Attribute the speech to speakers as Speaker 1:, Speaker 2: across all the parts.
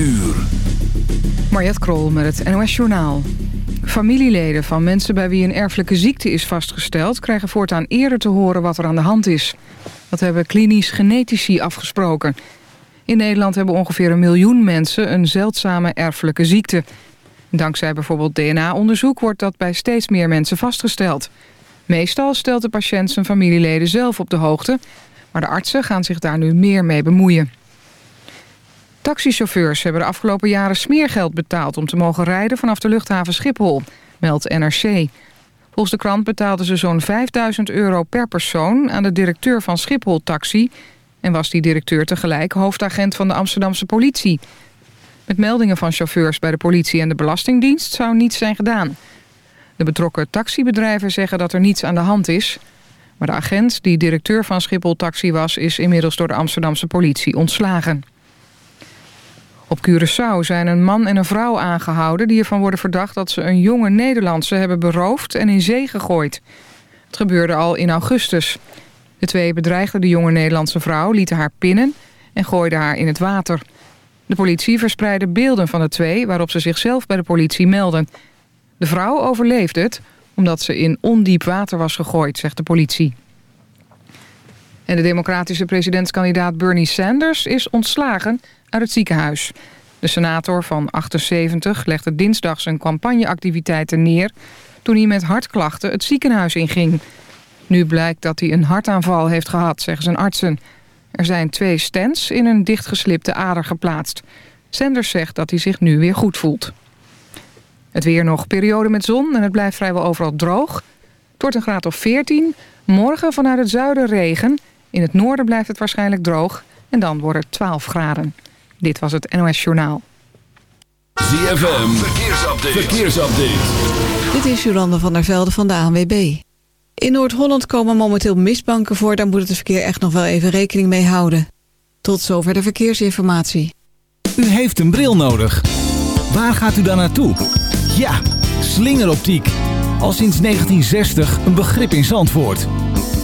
Speaker 1: uur.
Speaker 2: Krol met het NOS Journaal. Familieleden van mensen bij wie een erfelijke ziekte is vastgesteld... krijgen voortaan eerder te horen wat er aan de hand is. Dat hebben klinisch genetici afgesproken. In Nederland hebben ongeveer een miljoen mensen een zeldzame erfelijke ziekte. Dankzij bijvoorbeeld DNA-onderzoek wordt dat bij steeds meer mensen vastgesteld. Meestal stelt de patiënt zijn familieleden zelf op de hoogte... maar de artsen gaan zich daar nu meer mee bemoeien. Taxichauffeurs hebben de afgelopen jaren smeergeld betaald... om te mogen rijden vanaf de luchthaven Schiphol, meldt NRC. Volgens de krant betaalden ze zo'n 5000 euro per persoon... aan de directeur van Schiphol Taxi... en was die directeur tegelijk hoofdagent van de Amsterdamse politie. Met meldingen van chauffeurs bij de politie en de Belastingdienst... zou niets zijn gedaan. De betrokken taxibedrijven zeggen dat er niets aan de hand is... maar de agent die directeur van Schiphol Taxi was... is inmiddels door de Amsterdamse politie ontslagen. Op Curaçao zijn een man en een vrouw aangehouden... die ervan worden verdacht dat ze een jonge Nederlandse hebben beroofd en in zee gegooid. Het gebeurde al in augustus. De twee bedreigden de jonge Nederlandse vrouw, lieten haar pinnen... en gooiden haar in het water. De politie verspreidde beelden van de twee... waarop ze zichzelf bij de politie melden. De vrouw overleefde het omdat ze in ondiep water was gegooid, zegt de politie. En de democratische presidentskandidaat Bernie Sanders is ontslagen uit het ziekenhuis. De senator van 78 legde dinsdag zijn campagneactiviteiten neer... toen hij met hartklachten het ziekenhuis inging. Nu blijkt dat hij een hartaanval heeft gehad, zeggen zijn artsen. Er zijn twee stents in een dichtgeslipte ader geplaatst. Sanders zegt dat hij zich nu weer goed voelt. Het weer nog periode met zon en het blijft vrijwel overal droog. Het een graad of 14. Morgen vanuit het zuiden regen. In het noorden blijft het waarschijnlijk droog. En dan wordt het 12 graden. Dit was het NOS Journaal.
Speaker 1: ZFM, verkeersupdate. verkeersupdate.
Speaker 3: Dit is Jolande van der Velde van de ANWB. In Noord-Holland komen momenteel mistbanken voor. Daar moet het verkeer echt nog wel even rekening mee houden. Tot zover de verkeersinformatie.
Speaker 4: U heeft een bril nodig. Waar gaat u dan naartoe? Ja, slingeroptiek. Al sinds 1960 een begrip in Zandvoort.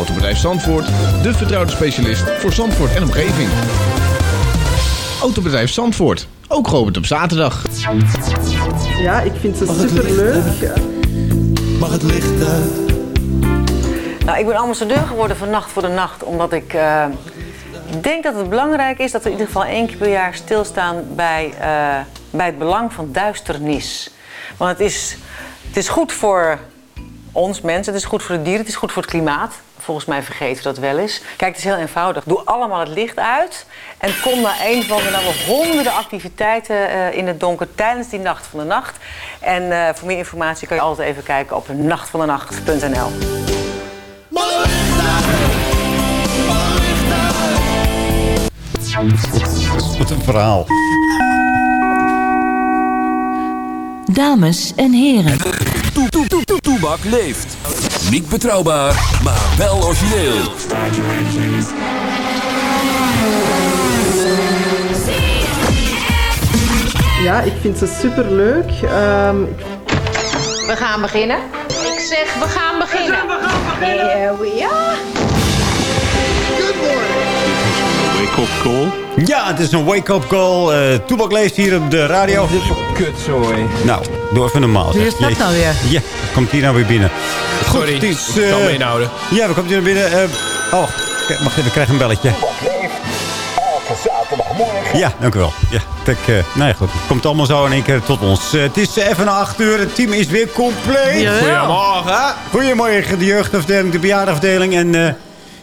Speaker 5: Autobedrijf Zandvoort, de vertrouwde specialist voor Zandvoort en omgeving. Autobedrijf Zandvoort, ook geopend op zaterdag.
Speaker 6: Ja, ik vind het superleuk.
Speaker 7: Mag het licht uit?
Speaker 8: Nou, ik ben ambassadeur geworden van Nacht voor de Nacht, omdat ik eh, denk dat het belangrijk is dat we in ieder geval één keer per jaar stilstaan bij, eh, bij het belang van duisternis. Want het is, het is goed voor ons mensen, het is goed voor de dieren, het is goed voor het klimaat. Volgens mij vergeten we dat wel eens. Kijk, het is heel eenvoudig. Doe allemaal het licht uit. En kom naar een van de nou, honderden activiteiten eh, in het donker tijdens die Nacht van de Nacht. En eh, voor meer informatie kan je altijd even kijken op nachtvandenacht.nl.
Speaker 7: Wat een verhaal.
Speaker 9: Dames en heren.
Speaker 1: Toe, toe, toe, toe, Toebak leeft. Niet betrouwbaar, maar wel origineel.
Speaker 6: Ja, ik vind ze superleuk. Ehm,
Speaker 10: We gaan beginnen. Ik zeg, we gaan beginnen. Here we are.
Speaker 11: Wake-up call. Ja, het is een wake-up call. Uh, Toebak leest hier op de radio.
Speaker 12: Kut, sorry.
Speaker 11: Nou, doe even normaal.
Speaker 13: Wie is dat nou weer?
Speaker 11: Ja, komt hier nou weer binnen.
Speaker 12: Sorry, Goed, is, uh, ik zal me inhouden.
Speaker 11: Ja, we komen hier naar binnen. Uh, oh, wacht even, we krijgen een belletje. Ja, dank u wel. Ja, kijk, uh, nou ja, goed. Het komt allemaal zo in één keer tot ons. Uh, het is even na acht uur. Het team is weer compleet.
Speaker 12: Ja. Goedemorgen.
Speaker 11: Goedemorgen, de jeugdafdeling, de bejaardenafdeling en... Uh,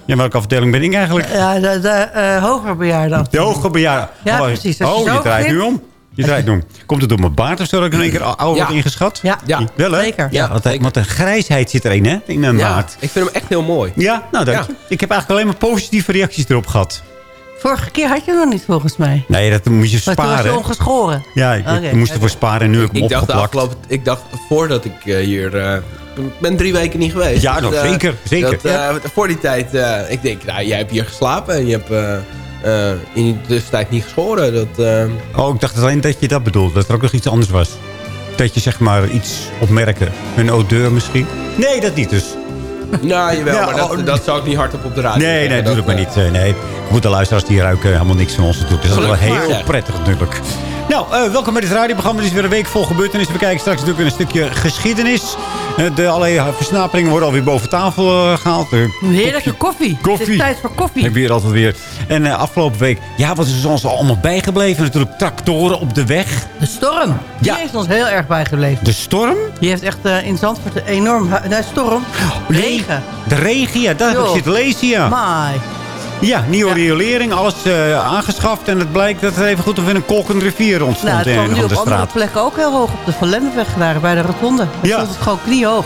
Speaker 11: ja, welke afdeling ben ik eigenlijk?
Speaker 13: Ja, de, de uh, hoger bejaarden.
Speaker 11: De hoger bejaarden.
Speaker 13: Ja, precies.
Speaker 11: oh, je draait nu om. Je draait om. Komt het door mijn baard of zo dat ik in één keer ouder ja. ingeschat?
Speaker 13: Ja,
Speaker 11: ja. Wel, hè?
Speaker 13: zeker.
Speaker 11: Ja, want, want een grijsheid zit erin, hè? In mijn
Speaker 12: ja,
Speaker 11: baard.
Speaker 12: Ik vind hem echt heel mooi.
Speaker 11: Ja, nou dank je. Ik heb eigenlijk alleen maar positieve reacties erop gehad.
Speaker 13: Vorige keer had je nog niet, volgens mij.
Speaker 11: Nee, dat moest je sparen.
Speaker 13: Maar toen was je ongeschoren.
Speaker 11: Ja, ik, okay. ik moest ervoor sparen en nu heb ik hem
Speaker 12: ik dacht. Afgelopen, ik dacht, voordat ik uh, hier... Uh, ben drie weken niet geweest.
Speaker 11: Ja, nog, dus, uh, zeker. zeker.
Speaker 12: Dat, ja. voor die tijd, ik denk, nou, jij hebt hier geslapen en je hebt in de tussentijd niet geschoren. Dat,
Speaker 11: Oh, ik dacht alleen dat je dat bedoelde. Dat er ook nog iets anders was. Dat je zeg maar iets opmerkte. Een odeur misschien. Nee, dat niet dus.
Speaker 12: Nou, jawel, ja, maar dat, dat zou ik niet hardop op de radio
Speaker 11: Nee, nee, doe dat maar niet. Nee, goed, de luisteraars die ruiken helemaal niks van ons natuurlijk. Dus dat is wel heel prettig natuurlijk. Nou, uh, welkom bij dit radioprogramma. Het is weer een week vol gebeurtenissen. We kijken straks natuurlijk een stukje geschiedenis. Uh, de allerlei versnaperingen worden alweer boven tafel uh, gehaald.
Speaker 13: Heerlijke koffie.
Speaker 11: koffie.
Speaker 13: Het is tijd voor koffie.
Speaker 11: Heb je hier altijd weer. En afgelopen week, ja, wat is ons allemaal bijgebleven? Natuurlijk tractoren op de weg.
Speaker 13: De storm. Die
Speaker 11: Ja.
Speaker 13: heeft ons heel erg bijgebleven.
Speaker 11: De storm?
Speaker 13: Die heeft echt in Zandvoort een enorm... Nee, storm. Regen.
Speaker 11: De regen, ja. Daar heb ik zitten lezen, ja.
Speaker 13: Maai.
Speaker 11: Ja, nieuwe riolering, alles uh, aangeschaft. En het blijkt dat er even goed of in een kolkende rivier ontstond
Speaker 13: nou, het kwam nu op
Speaker 11: de
Speaker 13: andere plekken ook heel hoog. Op de Van Lennepweg daar, bij de rotonde. Daar
Speaker 11: Ja.
Speaker 13: stond het gewoon kniehoog.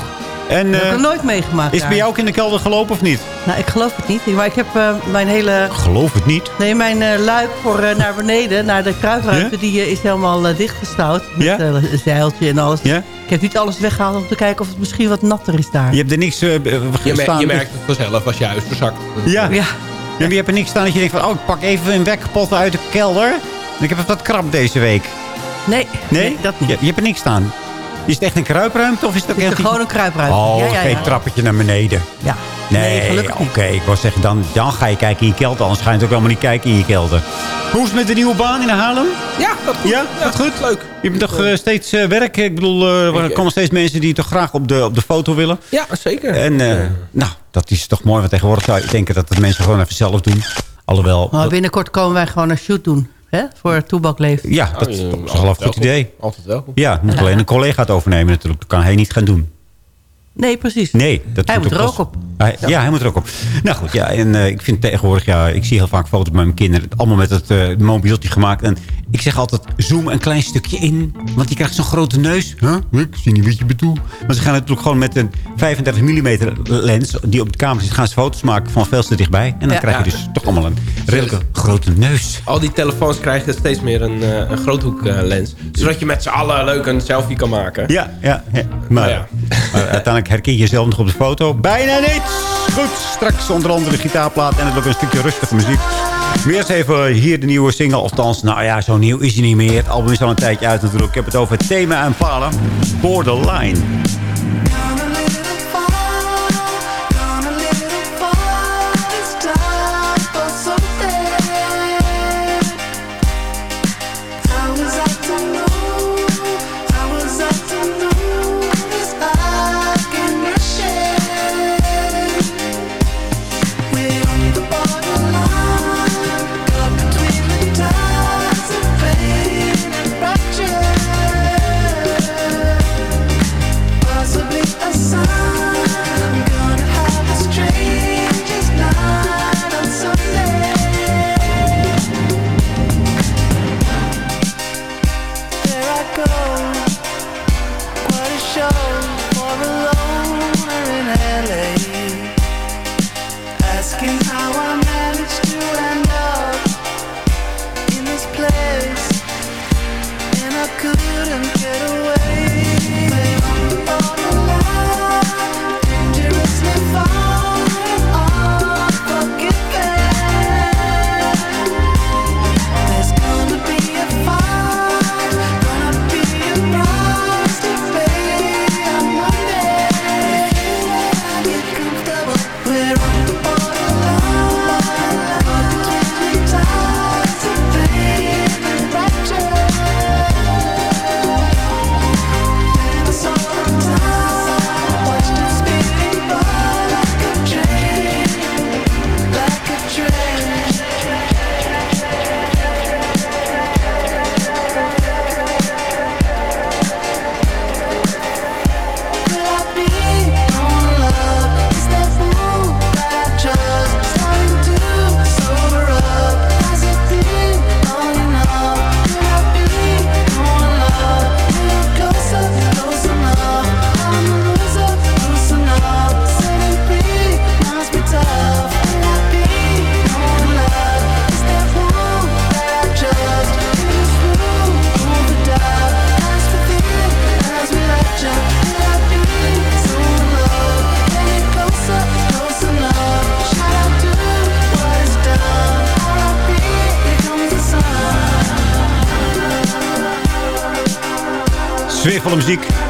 Speaker 11: En,
Speaker 13: dat heb ik
Speaker 11: eh,
Speaker 13: nog nooit meegemaakt
Speaker 11: Is het bij jou ook in de kelder gelopen of niet?
Speaker 13: Nou, ik geloof het niet. Maar ik heb uh, mijn hele...
Speaker 11: Geloof het niet?
Speaker 13: Nee, mijn uh, luik voor uh, naar beneden, naar de kruipruimte, ja? die is helemaal dichtgestouwd. Met een zeiltje en alles. Ik heb niet alles weggehaald om te kijken of het misschien wat natter is daar.
Speaker 11: Je hebt er niks
Speaker 12: je merkt het vanzelf als je huis verzakt.
Speaker 11: Ja.
Speaker 13: ja.
Speaker 11: Ja, je hebt er niks staan dat je denkt van... oh, ik pak even een wekpot uit de kelder. Ik heb wat krap deze week.
Speaker 13: Nee,
Speaker 11: nee?
Speaker 13: nee dat niet.
Speaker 11: Je, je hebt er niks staan. Is het echt een kruipruimte? Of is het, ook
Speaker 13: het is
Speaker 11: echt
Speaker 13: gewoon een kruipruimte.
Speaker 11: Oh,
Speaker 13: ja, ja,
Speaker 11: geen
Speaker 13: ja.
Speaker 11: trappetje naar beneden.
Speaker 13: Ja.
Speaker 11: Nee,
Speaker 13: nee gelukkig
Speaker 11: oké. Okay. Ik wou zeggen, dan, dan ga je kijken in je kelder. Anders ga je ook helemaal niet kijken in je kelder. Hoe is het met de nieuwe baan in Haarlem?
Speaker 12: Ja, dat goed.
Speaker 11: Ja, dat goed?
Speaker 12: Leuk.
Speaker 11: Je hebt toch uh, steeds uh, werk? Ik bedoel, uh, er komen steeds mensen die toch graag op de, op de foto willen.
Speaker 12: Ja, zeker.
Speaker 11: En nou, dat is toch mooi. Want tegenwoordig zou je denken dat het mensen gewoon even zelf doen. Alhoewel...
Speaker 13: Maar binnenkort komen wij gewoon een shoot doen. Hè? Voor toebakleven.
Speaker 11: Ja, dat is wel een goed idee.
Speaker 12: Altijd welkom.
Speaker 11: Ja, moet alleen een collega het overnemen natuurlijk. Dat kan hij niet gaan doen.
Speaker 13: Nee, precies.
Speaker 11: Nee, dat
Speaker 13: hij moet er ook op.
Speaker 11: Hij, ja. ja. hij moet er ook op. Nou goed, ja, en uh, ik vind tegenwoordig, ja, ik zie heel vaak foto's met mijn kinderen. Allemaal met het uh, mobieltje gemaakt. En ik zeg altijd, zoom een klein stukje in. Want die krijgt zo'n grote neus. Huh? Ik zie niet wat je bedoelt. Maar ze gaan natuurlijk gewoon met een 35 mm lens die op de camera zit, gaan ze foto's maken van veel te dichtbij. En dan
Speaker 13: Ja.
Speaker 11: krijg je dus toch allemaal een redelijke grote neus.
Speaker 12: Al die telefoons krijgen steeds meer een, uh, een groothoeklens. Zodat je met z'n allen leuk een selfie kan maken.
Speaker 11: Ja, ja. ja. Maar,
Speaker 12: ja.
Speaker 11: maar uiteindelijk herken je jezelf nog op de foto. Bijna niet! Goed, straks onder andere de gitaarplaat en het ook een stukje rustige muziek. Maar eerst even hier de nieuwe single. Althans, nou ja, zo nieuw is hij niet meer. Het album is al een tijdje uit natuurlijk. Ik heb het over het thema en palen. Borderline.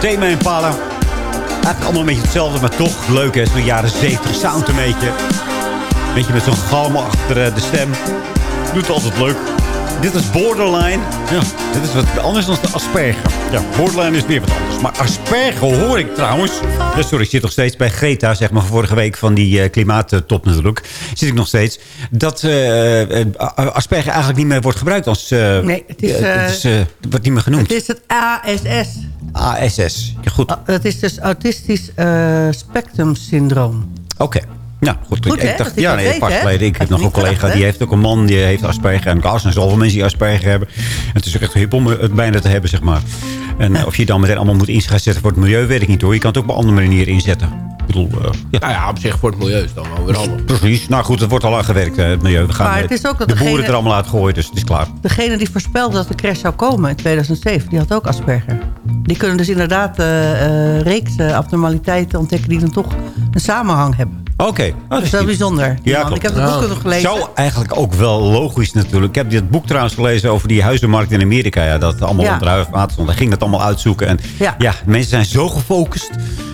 Speaker 11: Thema Impala. Eigenlijk allemaal een beetje hetzelfde, maar toch leuk hè. Zo'n jaren 70 sound een beetje. Een beetje met zo'n galm achter eh, de stem. Doet het altijd leuk. Dit is Borderline. Ja, dit is wat anders dan de asperger. Ja, Borderline is weer wat anders. Maar asperger hoor ik trouwens. Ja, sorry, ik zit nog steeds bij Greta, zeg maar, vorige week van die uh, klimaattop natuurlijk. Zit ik nog steeds. Dat uh, eigenlijk niet meer wordt gebruikt als...
Speaker 13: nee, het is...
Speaker 11: het is wordt niet meer genoemd.
Speaker 13: Het is het ASS.
Speaker 11: ASS, ja, goed.
Speaker 13: Het is dus autistisch spectrum syndroom.
Speaker 11: Oké. Okay. Nou, goed.
Speaker 13: goed
Speaker 11: ik dacht, ja, nee, pas geleden. Ik heb nog een collega, die heeft ook een man, die heeft Asperger. En er zijn zoveel mensen die Asperger hebben. En het is ook echt hip om het bijna te hebben, zeg maar. En of je dan meteen allemaal moet inzetten voor het milieu, weet ik niet hoor. Je kan het ook op andere manieren inzetten. Ik bedoel, uh,
Speaker 12: ja. Nou ja, op zich voor het milieu is dan wel weer anders.
Speaker 11: Precies. Nou goed, het wordt al aan gewerkt, het milieu. We gaan
Speaker 13: maar het is ook dat
Speaker 11: de
Speaker 13: degene,
Speaker 11: boeren er allemaal uitgooien, dus het is klaar.
Speaker 13: Degene die voorspelde dat de crash zou komen in 2007, die had ook Asperger. Die kunnen dus inderdaad uh, uh, reeks abnormaliteiten ontdekken die dan toch een samenhang hebben.
Speaker 11: Oké. Okay.
Speaker 13: Oh, dat is wel bijzonder.
Speaker 11: Ja,
Speaker 13: ik heb het boek nog gelezen.
Speaker 11: Zou eigenlijk ook wel logisch natuurlijk. Ik heb dit boek trouwens gelezen over die huizenmarkt in Amerika. Ja, dat allemaal ja. onder water stond. Hij ging dat allemaal uitzoeken. En ja, ja mensen zijn zo gefocust.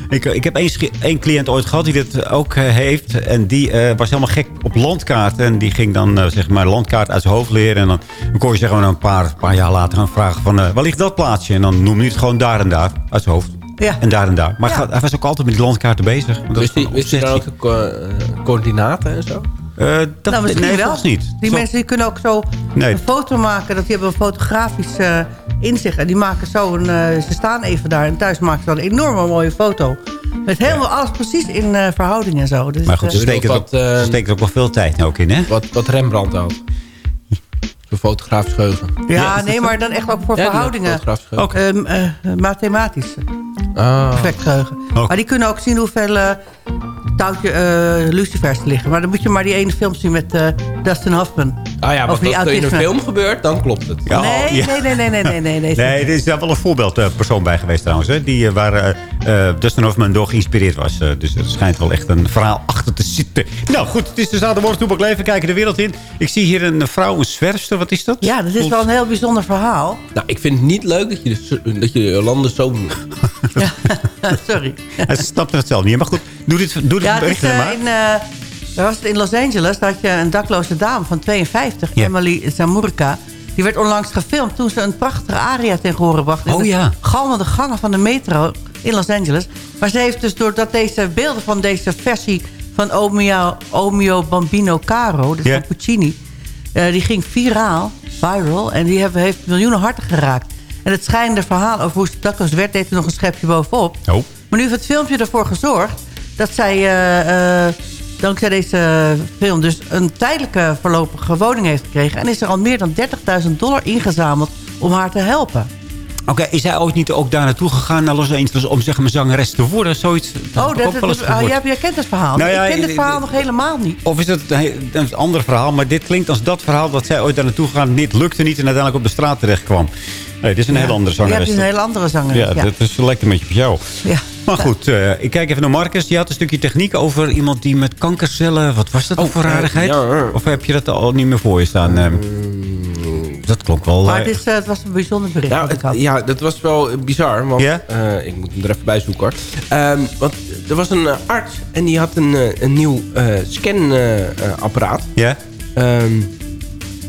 Speaker 11: Ik, ik heb één, één cliënt ooit gehad die dit ook uh, heeft. En die uh, was helemaal gek op landkaarten. En die ging dan uh, zeg maar landkaart uit zijn hoofd leren. En dan, dan kon je zeg maar een paar, paar jaar later gaan vragen van... waar ligt dat plaatsje? En dan noemde hij het gewoon daar en daar uit zijn hoofd.
Speaker 13: Ja.
Speaker 11: En daar en daar. Maar ja. hij was ook altijd met die landkaarten bezig.
Speaker 12: Wist hij, wist hij dan ook de co coördinaten en zo?
Speaker 11: Uh, dat
Speaker 13: nou, misschien
Speaker 11: nee,
Speaker 13: wel.
Speaker 11: niet.
Speaker 13: Die
Speaker 11: zo.
Speaker 13: mensen die kunnen ook zo
Speaker 11: nee.
Speaker 13: een foto maken. Dat die hebben een fotografisch uh, inzicht. En die maken zo een... Uh, ze staan even daar en thuis maken ze dan een enorme mooie foto. Met helemaal alles precies in uh, verhouding en zo. Dus,
Speaker 11: maar goed, ze steken,
Speaker 12: wat,
Speaker 11: ook, ook wel veel tijd ook in, hè?
Speaker 12: Wat, wat Rembrandt had. Zo'n fotografisch geheugen.
Speaker 13: Ja, ja nee, maar dan echt ook voor
Speaker 12: ja,
Speaker 13: verhoudingen.
Speaker 12: Okay.
Speaker 13: Um, uh, mathematische.
Speaker 12: Ah.
Speaker 13: Perfect geheugen. Maar die kunnen ook zien hoeveel uh, touwtje uh, lucifers er liggen. Maar dan moet je maar die ene film zien met uh, Dustin Hoffman.
Speaker 12: Ah ja, als dat in een film gebeurt, dan klopt het.
Speaker 13: Ja, nee, ja. nee, nee, nee, nee, nee, nee, nee.
Speaker 11: Nee, er is daar wel een voorbeeldpersoon bij geweest trouwens. Hè, die, waar uh, Dustin Hoffman door geïnspireerd was. Uh, dus er schijnt wel echt een verhaal achter te zitten. Nou goed, het is de zaterdagmorgen toepak leven. Kijken de wereld in. Ik zie hier een vrouw, een zwerfster. Wat is dat?
Speaker 13: Ja, dat is wel een heel bijzonder verhaal.
Speaker 12: Nou, ik vind het niet leuk dat je de, dat je de landen zo
Speaker 13: ja, sorry.
Speaker 11: Hij snapt het zelf niet. Maar goed, doe dit, doe dit
Speaker 13: ja,
Speaker 11: bericht
Speaker 13: is,
Speaker 11: maar.
Speaker 13: In, uh, was het in Los Angeles. Had je een dakloze dame van 52,
Speaker 11: Ja.
Speaker 13: Emily Zamurka. Die werd onlangs gefilmd toen ze een prachtige aria tegen horen bracht. in
Speaker 11: Oh,
Speaker 13: de
Speaker 11: ja.
Speaker 13: galmende gangen van de metro in Los Angeles. Maar ze heeft dus doordat deze beelden van deze versie van Omeo, Omeo Bambino Caro, dus
Speaker 11: Ja.
Speaker 13: van Puccini, eh, die ging viraal, viral, en die hebben, heeft miljoenen harten geraakt. En het schijnende verhaal over hoe ze dakloos werd, deed er nog een schepje bovenop.
Speaker 11: Oh.
Speaker 13: Maar nu heeft het filmpje ervoor gezorgd dat zij, eh, eh, dankzij deze film, dus een tijdelijke voorlopige woning heeft gekregen. En is er al meer dan 30.000 dollar ingezameld om haar te helpen.
Speaker 11: Oké, is hij ooit niet ook daar naartoe gegaan naar Los Angeles om zeg maar zangeres te worden? Zoiets, dat
Speaker 13: Oh, dat, dat,
Speaker 11: gehoord.
Speaker 13: jij, jij kent het verhaal.
Speaker 11: Nou ja,
Speaker 13: ik ken het verhaal nog helemaal niet.
Speaker 11: Of is dat een, een ander verhaal? Maar dit klinkt als dat verhaal dat zij ooit daar naartoe gegaan. Dit lukte niet en uiteindelijk op de straat terecht kwam. Nee, dit is een
Speaker 13: Ja.
Speaker 11: hele andere
Speaker 13: Ja,
Speaker 11: zangeres.
Speaker 13: het is een hele andere zangeres.
Speaker 11: Ja,
Speaker 13: Ja,
Speaker 11: dat is, lijkt een beetje op jou.
Speaker 13: Ja.
Speaker 11: Maar goed, eh, ik kijk even naar Marcus. Die had een stukje techniek over iemand die met kankercellen... Wat was dat
Speaker 12: Oh,
Speaker 11: voor rarigheid?
Speaker 12: ja.
Speaker 11: Of heb je dat al niet meer voor je staan? Eh, dat klonk wel...
Speaker 13: Maar
Speaker 11: eh,
Speaker 13: het, is, eh, het was een bijzonder bericht.
Speaker 12: Nou, het- ja, dat was wel bizar. Want eh, ik moet hem er even bij zoeken hoor. Ehm, want er was een arts en die had een, eh, een nieuw scanapparaat.
Speaker 11: ja?
Speaker 12: Ehm,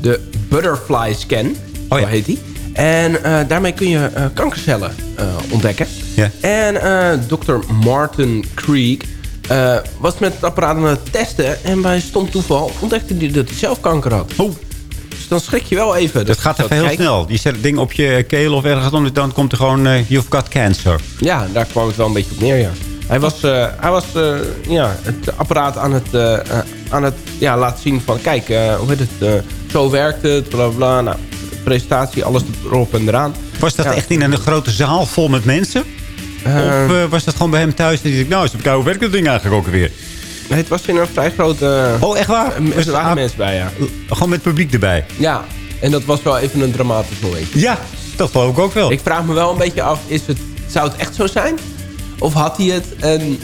Speaker 12: de Butterfly Scan,
Speaker 11: Oh,
Speaker 12: zo
Speaker 11: ja.
Speaker 12: heet die. En eh, daarmee kun je eh, kankercellen eh, ontdekken.
Speaker 11: Ja.
Speaker 12: En eh dokter Martin Creek eh, was met het apparaat aan het testen. En bij stom toeval ontdekte hij dat hij zelf kanker had.
Speaker 11: Oh,
Speaker 12: Dus dan schrik je wel even.
Speaker 11: dat gaat even heel
Speaker 12: kijken.
Speaker 11: snel. Je zet het ding op je keel of ergens anders. Dan komt er gewoon... eh, you've got cancer.
Speaker 12: Ja, daar kwam het wel een beetje op neer, ja. Hij was, eh, hij was eh, ja, het apparaat aan het, eh, aan het ja, laten zien van... Kijk, hoe heet het? zo werkt het, bla bla. Nou, presentatie, alles erop en eraan.
Speaker 11: Was dat
Speaker 12: Ja.
Speaker 11: echt in een grote zaal vol met mensen?
Speaker 12: Eh,
Speaker 11: of was dat gewoon bij hem thuis? En die dacht, nou, eens even kijken, hoe werkt dat ding eigenlijk ook weer?
Speaker 12: Het was in een vrij grote...
Speaker 11: Oh, echt waar?
Speaker 12: Er waren
Speaker 11: aan-
Speaker 12: mensen bij, ja.
Speaker 11: Gewoon met publiek erbij?
Speaker 12: Ja, en dat was wel even een dramatisch moment.
Speaker 11: Ja, dat geloof ik ook wel.
Speaker 12: Ik vraag me wel een beetje af, is het, zou het echt zo zijn? Of had hij het en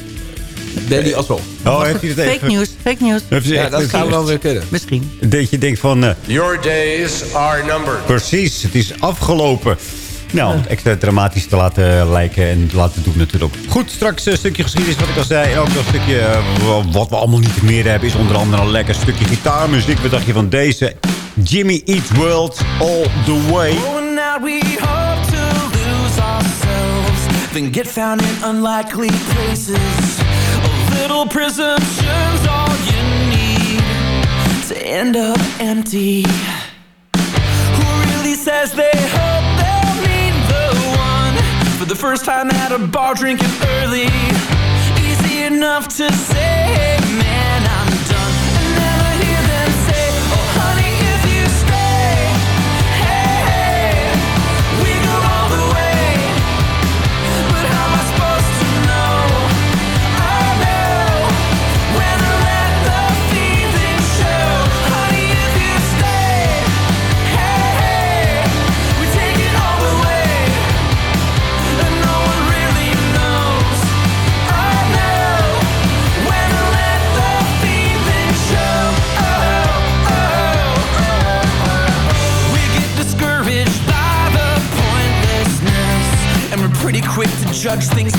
Speaker 12: deed hij alsof?
Speaker 11: oh, heeft hij het even...
Speaker 13: Fake news, fake news.
Speaker 11: Heeft hij
Speaker 12: Ja, dat zou wel weer kunnen.
Speaker 13: Misschien.
Speaker 11: Dat je denkt van... eh,
Speaker 14: Your days are numbered.
Speaker 11: precies, het is afgelopen. Nou, extra dramatisch te laten lijken en te laten doen natuurlijk. Goed, straks een stukje geschiedenis wat ik al zei. En ook een stukje eh, wat we allemaal niet meer hebben... is onder andere een lekker stukje gitaarmuziek. Wat dacht je van deze? Jimmy Eat World All The Way.
Speaker 14: Get found in unlikely places. A little all you need. To end up empty. Who really says they hope? The first time at a bar drinking early. Easy enough to say. such things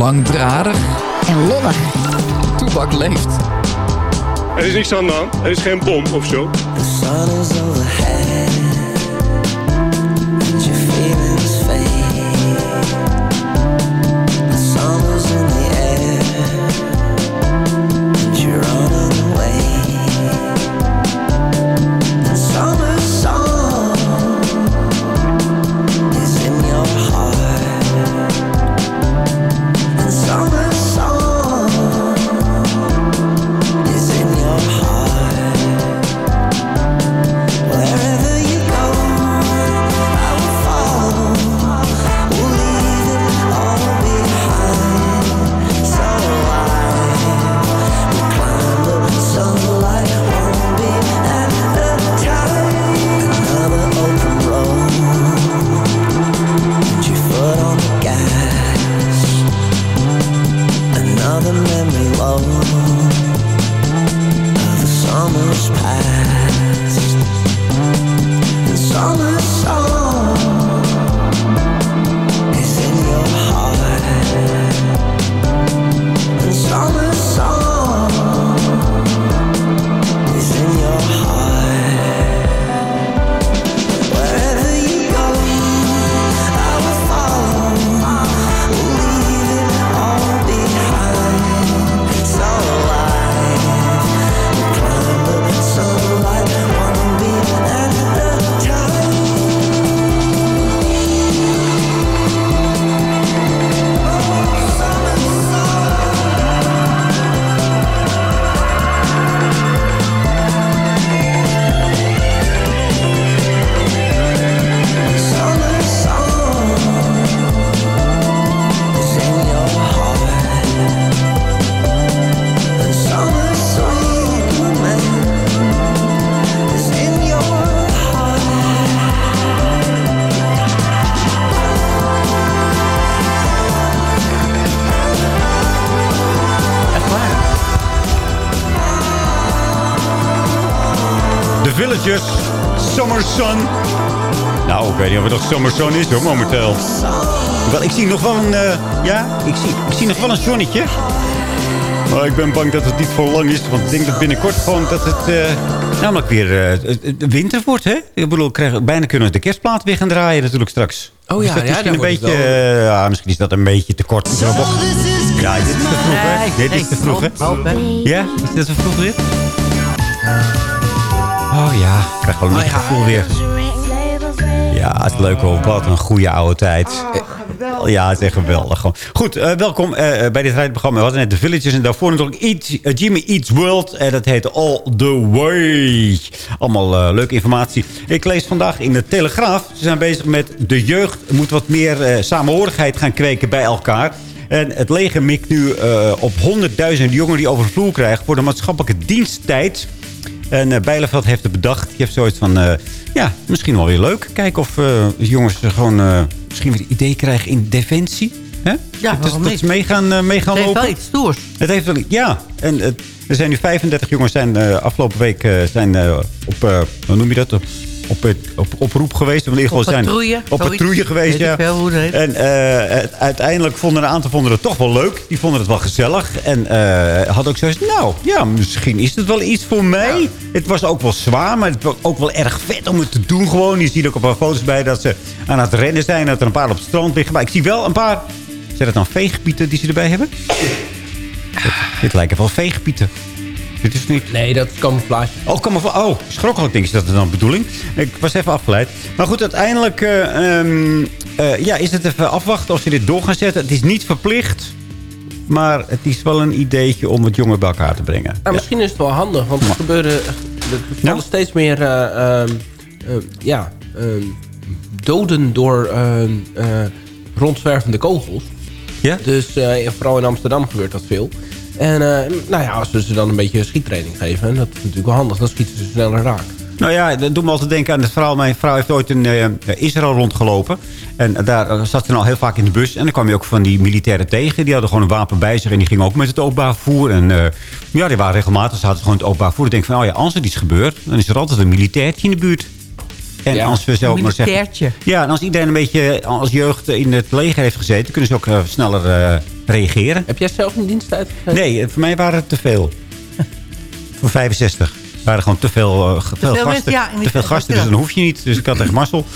Speaker 15: Langdradig. En lollig. Toebak leeft.
Speaker 16: Er is niks aan de hand. Er is geen bom of zo.
Speaker 14: Sun is
Speaker 11: hoor, momenteel. Wel, ik zie nog wel een... eh, ja, ik zie, ik zie nog wel een zonnetje. Maar ik ben bang dat het niet voor lang is. Want ik denk dat binnenkort gewoon dat het... eh, namelijk weer eh, het winter wordt, hè? Ik bedoel, we krijgen, bijna kunnen we de kerstplaat weer gaan draaien natuurlijk straks.
Speaker 12: Oh
Speaker 11: Dus
Speaker 12: ja,
Speaker 11: dat
Speaker 12: ja,
Speaker 11: misschien een beetje... ja, misschien is dat een beetje te kort. Ja, dit is te vroeg, hè?
Speaker 13: Nee,
Speaker 11: Dit is te vroeg, hè? Ja, is dit te vroeg weer? Oh ja, ik krijg wel een beetje gevoel weer. Ja, het is leuk hoor. Wat een goede oude tijd. Ja, het is echt geweldig. Goed, eh, welkom eh, bij dit rijdenprogramma. We hadden net de Villages en daarvoor natuurlijk Eat, eh, Jimmy Eats World. En dat heet All The Way. Allemaal eh, leuke informatie. Ik lees vandaag in de Telegraaf. Ze zijn bezig met de jeugd. moet wat meer eh, samenhorigheid gaan kweken bij elkaar. En het leger mikt nu eh, op 100.000 jongeren die overvloer krijgen... voor de maatschappelijke diensttijd... En uh, Bijleveld heeft het bedacht. Die heeft zoiets van, uh, ja, misschien wel weer leuk. Kijken of uh, jongens gewoon uh, misschien weer een idee krijgen in defensie. Hè?
Speaker 13: Ja,
Speaker 11: dat, dat ze mee gaan, mee gaan
Speaker 13: het
Speaker 11: lopen.
Speaker 13: heeft wel iets stoers.
Speaker 11: Het heeft wel, ja. En er zijn nu 35 jongens zijn afgelopen week zijn, op, hoe noem je dat, op, op, op oproep geweest.
Speaker 13: Op patrouille.
Speaker 11: Op patrouille geweest, ja. En uh, uiteindelijk vonden een aantal vonden het toch wel leuk. Die vonden het wel gezellig. En uh, had ook zoiets, nou, ja, misschien is het wel iets voor mij. Ja. Het was ook wel zwaar, maar het was ook wel erg vet om het te doen gewoon. Je ziet ook op een foto's bij dat ze aan het rennen zijn. Dat er een paar op het strand liggen. Maar ik zie wel een paar, zijn dat dan veegpieten die ze erbij hebben? Dit lijken wel veegpieten. Dit is niet...
Speaker 12: Nee, dat is camouflage.
Speaker 11: Oh, camouflage. Oh, schrokkelijk denk ik dat is dan de bedoeling. Ik was even afgeleid. Maar goed, uiteindelijk uh, um, uh, ja, is het even afwachten of ze dit door gaan zetten. Het is niet verplicht. Maar het is wel een ideetje om het jongen bij elkaar te brengen.
Speaker 12: Ja. Misschien is het wel handig, want er gebeuren er vallen ja. steeds meer uh, ja, doden door rondzwervende kogels.
Speaker 11: Ja?
Speaker 12: Dus vooral in Amsterdam gebeurt dat veel. En uh, nou ja, als we ze dan een beetje schiettraining geven... dat is natuurlijk wel handig, dan schieten ze sneller raak.
Speaker 11: Nou ja, dat doet me altijd denken aan het verhaal. Mijn vrouw heeft ooit in uh, Israël rondgelopen. En daar zat ze al heel vaak in de bus. En dan kwam je ook van die militairen tegen. Die hadden gewoon een wapen bij zich. En die gingen ook met het openbaar vervoer. En uh, ja, die waren regelmatig. Ze hadden gewoon het openbaar vervoer. Ik denk van, oh ja, als er iets gebeurt... dan is er altijd een militairtje in de buurt. En
Speaker 13: ja,
Speaker 11: als we zo maar zeggen. Ja, en als iedereen een beetje als jeugd in het leger heeft gezeten, kunnen ze ook uh, sneller uh, reageren.
Speaker 12: Heb jij zelf een dienst uitgegeven?
Speaker 11: Nee, voor mij waren het te veel. voor 65. Er waren gewoon te veel, uh, te veel gasten. Mensen, ja, te veel gasten, dus dan hoef je niet. Dus ik had echt mazzel.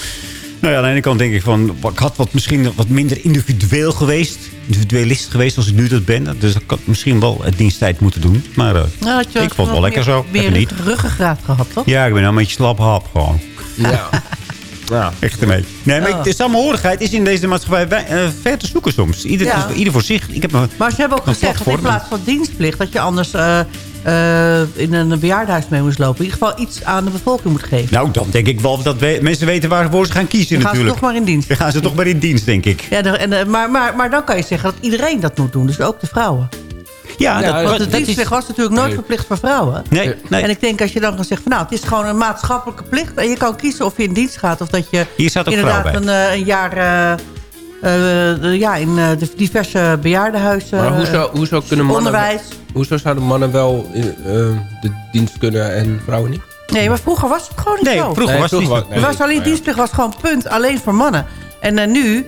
Speaker 11: Nou ja, aan de ene kant denk ik van... Ik had wat misschien wat minder individueel geweest. Individualist geweest als ik nu dat ben. Dus ik had misschien wel het diensttijd moeten doen. Maar uh, nou, ik vond het wel lekker zo.
Speaker 13: Meer niet. ruggengraat gehad, toch?
Speaker 11: Ja, ik ben nou een beetje slap hap gewoon.
Speaker 12: Ja.
Speaker 11: Ja. Echt ermee. Nee, maar oh. de samenhorigheid is in deze maatschappij uh, ver te zoeken soms. Ieder, ja. ieder voor zich. Ik heb een,
Speaker 13: maar ze hebben ook gezegd dat in plaats van dienstplicht... dat je anders uh, uh, in een bejaardenhuis mee moest lopen. In ieder geval iets aan de bevolking moet geven.
Speaker 11: Nou, dan denk ik wel dat we, mensen weten waarvoor ze gaan kiezen
Speaker 13: dan
Speaker 11: natuurlijk.
Speaker 13: gaan ze toch maar in dienst.
Speaker 11: Dan gaan ze toch maar in dienst, denk ik.
Speaker 13: Ja, en, maar, maar, maar dan kan je zeggen dat iedereen dat moet doen. Dus ook de vrouwen.
Speaker 11: Ja,
Speaker 13: ja,
Speaker 11: dat,
Speaker 13: want de dienstplicht was natuurlijk nooit verplicht voor vrouwen.
Speaker 11: Nee, nee.
Speaker 13: En ik denk als je dan kan zeggen, van, nou, het is gewoon een maatschappelijke plicht. En je kan kiezen of je in dienst gaat of dat je
Speaker 11: Hier staat ook
Speaker 13: inderdaad een, uh, een, jaar uh, uh, ja, in de diverse bejaardenhuizen.
Speaker 12: Maar hoezo, hoezo kunnen mannen,
Speaker 13: onderwijs.
Speaker 12: Hoezo zouden mannen wel in, de dienst kunnen en vrouwen niet?
Speaker 13: Nee, maar vroeger was het gewoon niet
Speaker 11: nee,
Speaker 13: zo.
Speaker 11: Vroeger nee, was het
Speaker 12: vroeger
Speaker 11: niet
Speaker 12: was,
Speaker 13: nee, was alleen dienstplicht was gewoon punt, alleen voor mannen. En nu,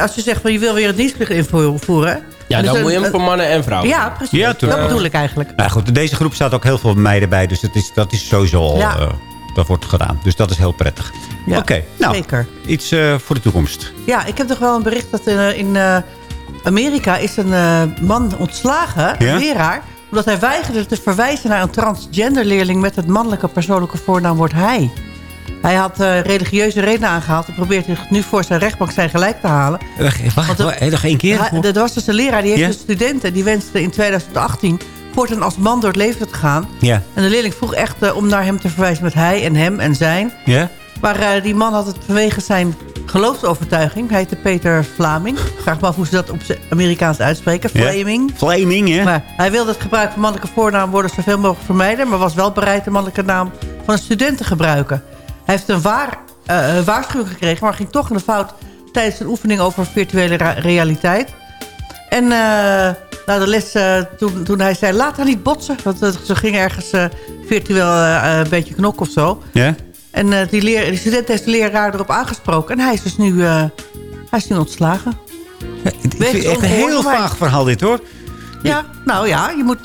Speaker 13: als je zegt van je wil weer een dienstplicht invoeren...
Speaker 12: Ja, dan dus moet je hem voor mannen en vrouwen.
Speaker 13: Ja, precies. Ja, dat bedoel ik eigenlijk.
Speaker 11: Nou goed, in deze groep staat ook heel veel meiden bij. Dus dat is, dat is sowieso al... Ja. Uh, dat wordt gedaan. Dus dat is heel prettig.
Speaker 13: Ja,
Speaker 11: Oké, okay, nou,
Speaker 13: zeker.
Speaker 11: iets uh, voor de toekomst.
Speaker 13: Ja, ik heb toch wel een bericht dat in, in uh, Amerika is een man ontslagen, een ja? leraar... omdat hij weigerde te verwijzen naar een transgender leerling... met het mannelijke persoonlijke voornaamwoord hij. Hij had uh, religieuze redenen aangehaald. En probeert zich nu voor zijn rechtbank zijn gelijk te halen.
Speaker 11: Wacht, wacht nog één keer?
Speaker 13: Er was dus een leraar, die heeft ja? dus studenten... die wenste in 2018 voortaan als man door het leven te gaan.
Speaker 11: Ja.
Speaker 13: En de leerling vroeg echt uh, om naar hem te verwijzen met hij en hem en zijn.
Speaker 11: Ja.
Speaker 13: Maar uh, die man had het vanwege zijn geloofsovertuiging. Hij heette Peter Vlaming. Vraag me af hoe ze dat op Amerikaans uitspreken. Flaming.
Speaker 11: Ja. Flaming, ja.
Speaker 13: Maar hij wilde het gebruik van mannelijke voornaamwoorden zoveel mogelijk vermijden... maar was wel bereid de mannelijke naam van een student te gebruiken. Hij heeft een waar, uh, waarschuwing gekregen, maar ging toch in de fout tijdens een oefening over virtuele realiteit. En uh, na de les, eh, toen, toen hij zei, laat haar niet botsen. Want eh, ze ging ergens eh, virtueel eh, een beetje knokken of zo.
Speaker 11: Ja?
Speaker 13: En eh, die, leer, die student heeft de leraar erop aangesproken. En hij is dus nu, eh, hij is nu ontslagen.
Speaker 11: Vind het echt een heel vaag verhaal dit, hoor.
Speaker 13: Ja, nou ja, je moet...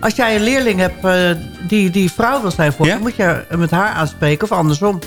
Speaker 13: als jij een leerling hebt eh, die, die vrouw wil zijn voor je... moet je met haar aanspreken of andersom.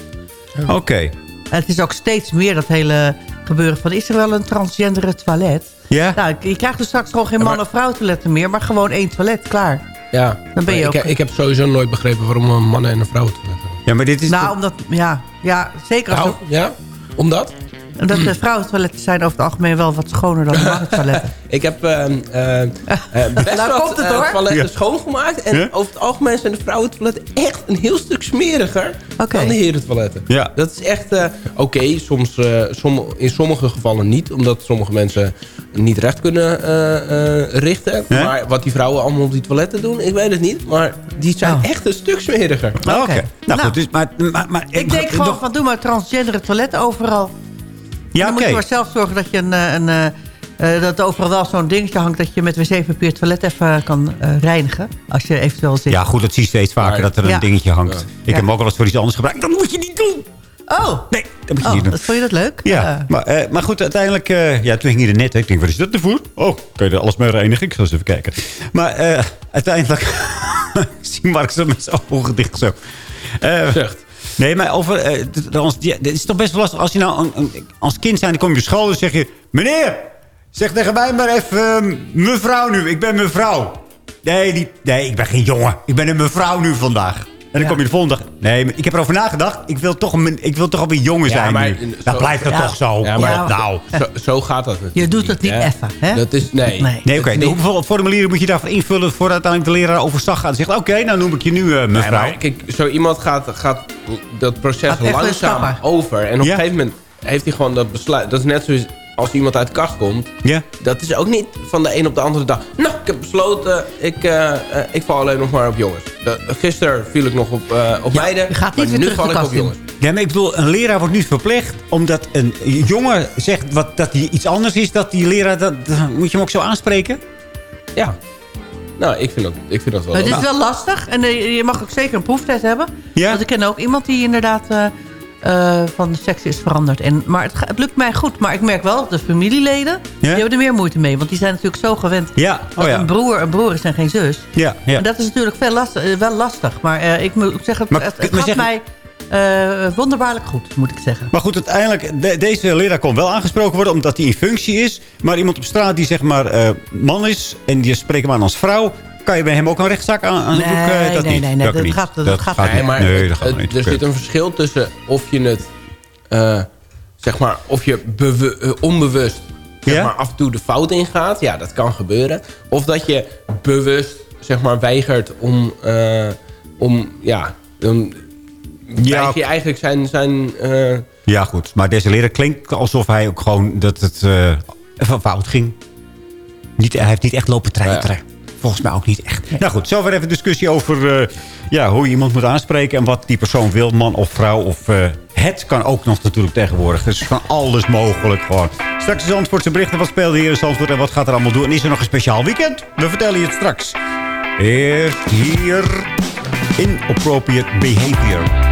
Speaker 11: Oké.
Speaker 13: Het is ook steeds meer dat hele gebeuren van... is er wel een transgendere toilet?
Speaker 11: Ja?
Speaker 13: Nou, je krijgt dus straks gewoon geen man- of vrouw toiletten meer... maar gewoon één toilet, klaar.
Speaker 12: Ja,
Speaker 13: Dan ben je
Speaker 12: ik,
Speaker 13: ook-
Speaker 12: ik heb sowieso nooit begrepen waarom een mannen en een vrouw hebben.
Speaker 11: Ja, maar dit is...
Speaker 13: Nou, omdat... Ja, ja zeker als
Speaker 12: Nou, ja, omdat?
Speaker 13: Omdat de vrouwentoiletten zijn over het algemeen wel wat schoner dan de mannentoiletten.
Speaker 12: Ik heb eh, eh, eh, best
Speaker 13: Nou
Speaker 12: wat
Speaker 13: het,
Speaker 12: eh, toiletten
Speaker 13: Ja.
Speaker 12: schoongemaakt. En
Speaker 11: Ja?
Speaker 12: over het algemeen zijn de vrouwentoiletten echt een heel stuk smeriger dan de herentoiletten.
Speaker 11: Ja.
Speaker 12: Dat is echt... eh, Oké, soms eh, som, in sommige gevallen niet. Omdat sommige mensen niet recht kunnen eh, eh, richten.
Speaker 11: Ja?
Speaker 12: Maar wat die vrouwen allemaal op die toiletten doen, ik weet het niet. Maar die zijn echt een stuk smeriger.
Speaker 11: Oh, Oké. Nou, goed, dus, maar, maar, maar,
Speaker 13: Ik denk gewoon van, doe maar transgendere toiletten overal.
Speaker 11: Ja,
Speaker 13: dan moet je maar zelf zorgen dat je een... eh, een eh, eh, dat overal wel zo'n dingetje hangt... dat je met wc-papier het toilet even kan eh, reinigen. Als je eventueel zit.
Speaker 11: Ja, goed, dat zie je steeds vaker, dat er een
Speaker 13: Ja.
Speaker 11: dingetje hangt. Ik
Speaker 13: Ja.
Speaker 11: heb hem ook wel eens voor iets anders gebruikt. Dat moet je niet doen!
Speaker 13: Oh!
Speaker 11: Nee, dat moet je
Speaker 13: oh,
Speaker 11: niet doen.
Speaker 13: dat- vond je dat leuk?
Speaker 11: Ja, maar, eh, maar goed, uiteindelijk... eh, ja, toen ging hij er net. Hè. Ik denk, wat is dat ervoor? Oh, kan je er alles mee reinigen? Ik ga eens even kijken. Maar eh, uiteindelijk... zie Mark zo met zijn ogen dicht zo. Eh, Nee, maar over... dit is toch best wel lastig. Als je nou als kind zijn, dan kom je op school en zeg je... Meneer, zeg tegen mij maar even ehm, mevrouw nu. Ik ben mevrouw. Nee, die, nee, ik ben geen jongen. Ik ben een mevrouw nu vandaag. En dan kom je de volgende dag... Nee, maar ik heb erover nagedacht. Ik wil toch een, ik wil toch alweer jongen
Speaker 12: Ja,
Speaker 11: zijn
Speaker 12: maar-
Speaker 11: nu. Dan blijft dat
Speaker 12: Ja.
Speaker 11: toch zo.
Speaker 12: Ja, maar-
Speaker 11: nou...
Speaker 12: Zo, zo gaat dat
Speaker 13: Je doet het niet
Speaker 12: hè.
Speaker 13: even, hè?
Speaker 12: Dat is, nee.
Speaker 11: Nee, oké.
Speaker 12: Dat niet-
Speaker 11: Hoeveel formulieren moet je daarvoor invullen... voor uiteindelijk de leraar overstag gaat en zegt... oké, nou noem ik je nu eh, mevrouw.
Speaker 12: Nee, maar kijk, zo iemand gaat, gaat dat proces
Speaker 13: Gaat
Speaker 12: langzaam over. En op
Speaker 11: Ja.
Speaker 12: een gegeven moment heeft hij gewoon dat besluit. Dat is net zoals als iemand uit de kast komt.
Speaker 11: Ja.
Speaker 12: Dat is ook niet van de een op de andere dag. Nou, ik heb besloten, ik, eh, eh, ik val alleen nog maar op jongens. De- gisteren viel ik nog op, eh, op meiden.
Speaker 13: je gaat niet
Speaker 12: maar
Speaker 13: weer
Speaker 12: nu val ik op
Speaker 13: in.
Speaker 12: jongens.
Speaker 11: Ja, maar ik bedoel, een leraar wordt niet verplicht... omdat een jongen zegt wat, dat hij iets anders is... dat die leraar... Dat, dat- moet je hem ook zo aanspreken?
Speaker 12: Ja. Nou, ik vind dat, ik vind dat wel...
Speaker 13: Het is wel lastig. En eh, je mag ook zeker een proeftijd hebben.
Speaker 11: Ja?
Speaker 13: Want ik ken ook iemand die inderdaad eh, van de seks is veranderd. En, maar het, lukt mij goed. Maar ik merk wel dat de familieleden... die hebben er meer moeite mee. Want die zijn natuurlijk zo gewend...
Speaker 11: Ja,
Speaker 13: dat
Speaker 11: oh ja.
Speaker 13: een broer een broer is en geen zus.
Speaker 11: Ja, ja.
Speaker 13: En dat is natuurlijk veel eh, wel lastig. Maar eh, ik moet zeggen, het,
Speaker 11: Maar-
Speaker 13: het, het
Speaker 11: maar
Speaker 13: gaat mij wonderbaarlijk goed, moet ik zeggen.
Speaker 11: Maar goed, uiteindelijk, de- deze leraar kon wel aangesproken worden... omdat hij in functie is. Maar iemand op straat die zeg maar man is... en die spreekt hem aan als vrouw... kan je bij hem ook een rechtszaak aan, aan
Speaker 13: Nee,
Speaker 11: boek? eh, dat
Speaker 13: nee,
Speaker 11: niet.
Speaker 13: nee, nee,
Speaker 11: kan
Speaker 13: dat
Speaker 11: niet.
Speaker 13: gaat- dat gaat
Speaker 11: niet.
Speaker 12: maar
Speaker 11: Nee, dat gaat
Speaker 12: het-
Speaker 11: niet.
Speaker 12: er
Speaker 11: Oké.
Speaker 12: zit een verschil tussen of je het... eh, zeg maar, of je eh, onbewust zeg
Speaker 11: Ja?
Speaker 12: maar, af en toe de fout ingaat. Ja, dat kan gebeuren. Of dat je bewust zeg maar, weigert om... eh, om ja, dan
Speaker 11: Ja.
Speaker 12: je eigenlijk zijn... zijn eh,
Speaker 11: Ja, goed. Maar deze leraar klinkt alsof hij ook gewoon... dat het eh, even fout ging. Niet, hij heeft niet echt lopen treiteren. Volgens mij ook niet echt. Nou goed, zover even discussie over eh, ja, hoe je iemand moet aanspreken... en wat die persoon wil, man of vrouw. Of eh, het kan ook nog natuurlijk tegenwoordig. Dus van alles mogelijk gewoon. Straks is Zandvoortse berichten. Wat speelde hier in Zandvoort en wat gaat er allemaal doen? En is er nog een speciaal weekend? We vertellen je het straks. Eerst hier... Inappropriate behavior.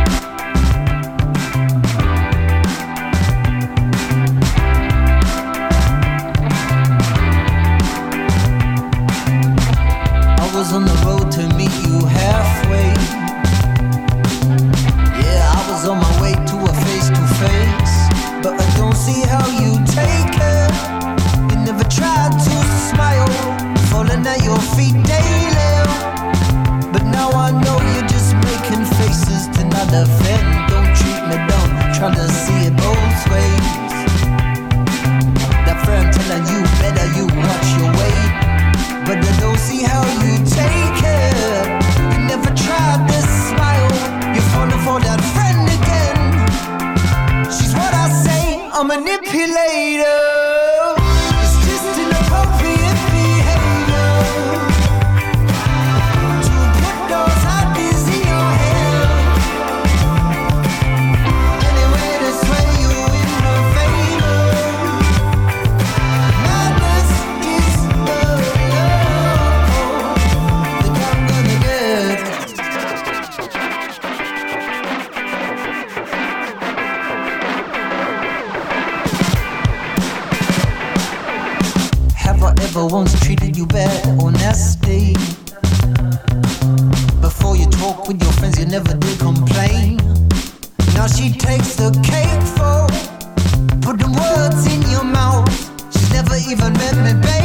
Speaker 17: Never even met me, baby.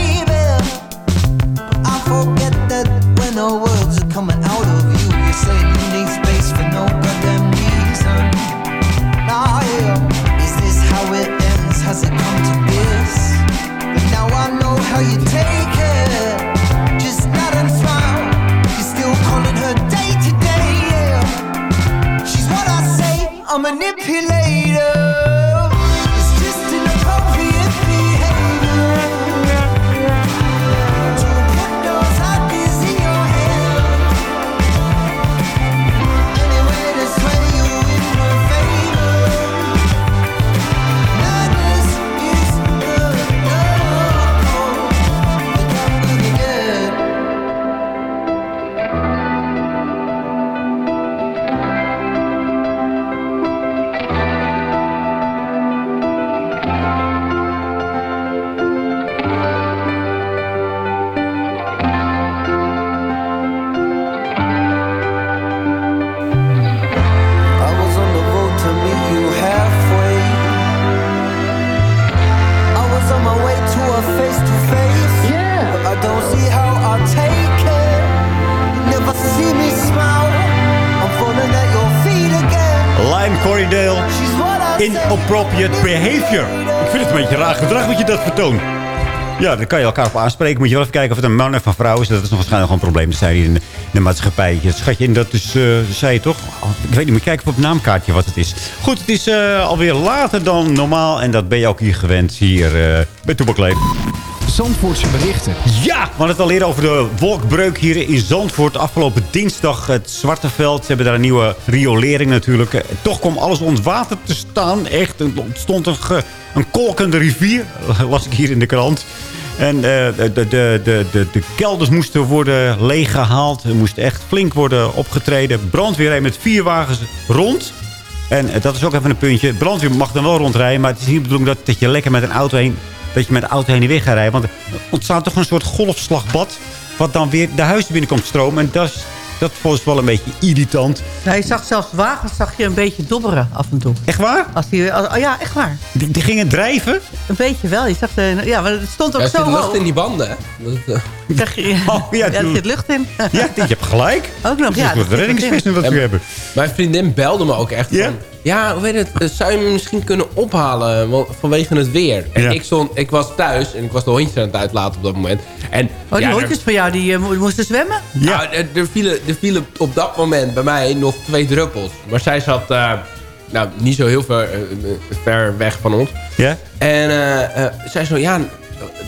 Speaker 11: Ja, daar kan je elkaar op aanspreken. Moet je wel even kijken of het een man of een vrouw is. Dat is nog waarschijnlijk gewoon een probleem. Dat hij in de, in de maatschappij. Schatje, en dat is, eh, zei je toch? Oh, ik weet niet, moet kijken op het naamkaartje wat het is. Goed, het is eh, alweer later dan normaal. En dat ben je ook hier gewend hier uh, bij Toebakleef.
Speaker 4: Zandvoortse berichten.
Speaker 11: Ja, we hadden het al eerder over de wolkbreuk hier in Zandvoort. Afgelopen dinsdag het Zwarte Veld. Ze hebben daar een nieuwe riolering natuurlijk. Eh, Toch kwam alles onder water te staan. Echt, er ontstond een, ge- een kolkende rivier. Las ik hier in de krant. En eh, de, de, de, de, de, de kelders moesten worden leeggehaald. Er moest echt flink worden opgetreden. Brandweer reed met vier wagens rond. En eh, dat is ook even een puntje. Brandweer mag dan wel rondrijden. Maar het is niet de bedoeling dat, dat je lekker met een auto heen... dat je met de auto heen en weer gaat rijden. Want er ontstaat toch een soort golfslagbad... wat dan weer de huizen binnenkomt stromen. En dat is, dat is volgens wel een beetje irritant.
Speaker 13: Nou, je zag zelfs wagens zag je een beetje dobberen af en toe.
Speaker 11: Echt waar?
Speaker 13: Als die, als- oh ja, echt waar.
Speaker 11: Die, die gingen drijven?
Speaker 13: Een beetje wel. Je zag de, ja, maar het stond ook
Speaker 12: Er
Speaker 13: zo
Speaker 12: zit lucht
Speaker 13: hoog.
Speaker 12: in die banden, hè? Dat,
Speaker 13: Zeg je,
Speaker 11: Oh, ja,
Speaker 13: er zit lucht in.
Speaker 11: Ja, je hebt gelijk.
Speaker 13: Ook nog,
Speaker 11: Dat is
Speaker 13: ja.
Speaker 11: een soort
Speaker 13: dat
Speaker 11: reddingsvest
Speaker 13: erin.
Speaker 11: wat we
Speaker 12: Ja,
Speaker 11: hebben.
Speaker 12: Mijn vriendin belde me ook echt van... Ja, hoe weet het? eh, Zou je me misschien kunnen ophalen want- vanwege het weer? En
Speaker 11: Ja.
Speaker 12: ik, stond, ik was thuis en ik was de hondjes aan het uitlaten op dat moment. En,
Speaker 13: Oh, die
Speaker 12: ja,
Speaker 13: hondjes van jou die eh, mo- moesten zwemmen?
Speaker 12: Ja, er, er, vielen, er vielen op dat moment bij mij nog twee druppels. Maar zij zat eh, nou, niet zo heel ver, ver weg van ons.
Speaker 11: Ja?
Speaker 12: En eh, eh, zij zo, ja...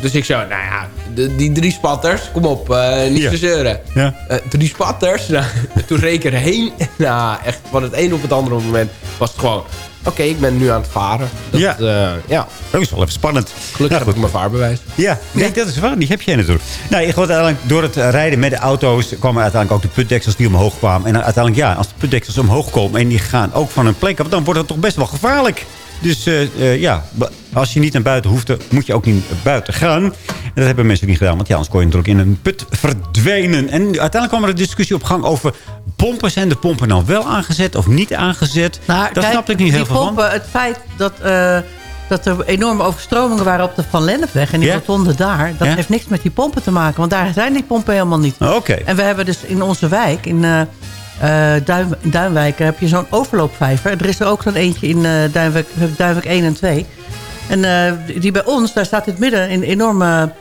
Speaker 12: Dus ik zo, nou ja, de- die drie spatters, kom op, eh, niet te zeuren.
Speaker 11: Ja.
Speaker 12: Eh, drie spatters, nou, toen reed ik erheen. Nou, echt van het een op het andere moment was het gewoon... Oké, ik ben nu aan het varen. Dat,
Speaker 11: Ja.
Speaker 12: eh, ja.
Speaker 11: Dat is wel even spannend.
Speaker 12: Gelukkig heb ik mijn vaarbewijs.
Speaker 11: Ja, nee, dat is waar. Die heb jij natuurlijk. Nou, ik uiteindelijk door het rijden met de auto's... kwamen uiteindelijk ook de putdeksels die omhoog kwamen. En uiteindelijk, ja, als de putdeksels omhoog komen... en die gaan ook van hun plek af... dan wordt het toch best wel gevaarlijk. Dus eh, eh, ja, als je niet naar buiten hoeft... moet je ook niet buiten gaan. En dat hebben mensen ook niet gedaan. Want ja, anders kon je natuurlijk in een put verdwijnen. En uiteindelijk kwam er een discussie op gang over... pompen zijn de pompen nou wel aangezet of niet aangezet?
Speaker 13: Nou,
Speaker 11: Daar
Speaker 13: kijk,
Speaker 11: snapte ik niet heel
Speaker 13: die
Speaker 11: veel van.
Speaker 13: pompen, Het feit dat, eh, dat er enorme overstromingen waren op de Van Lennepweg... en die rotonde daar, dat heeft niks met die pompen te maken. Want daar zijn die pompen helemaal niet.
Speaker 11: Oké.
Speaker 13: En we hebben dus in onze wijk, in eh, Duin, Duinwijk... heb je zo'n overloopvijver. Er is er ook zo'n eentje in eh Duinwijk, Duinwijk 1 en 2. En eh, die bij ons, daar staat in het midden een enorme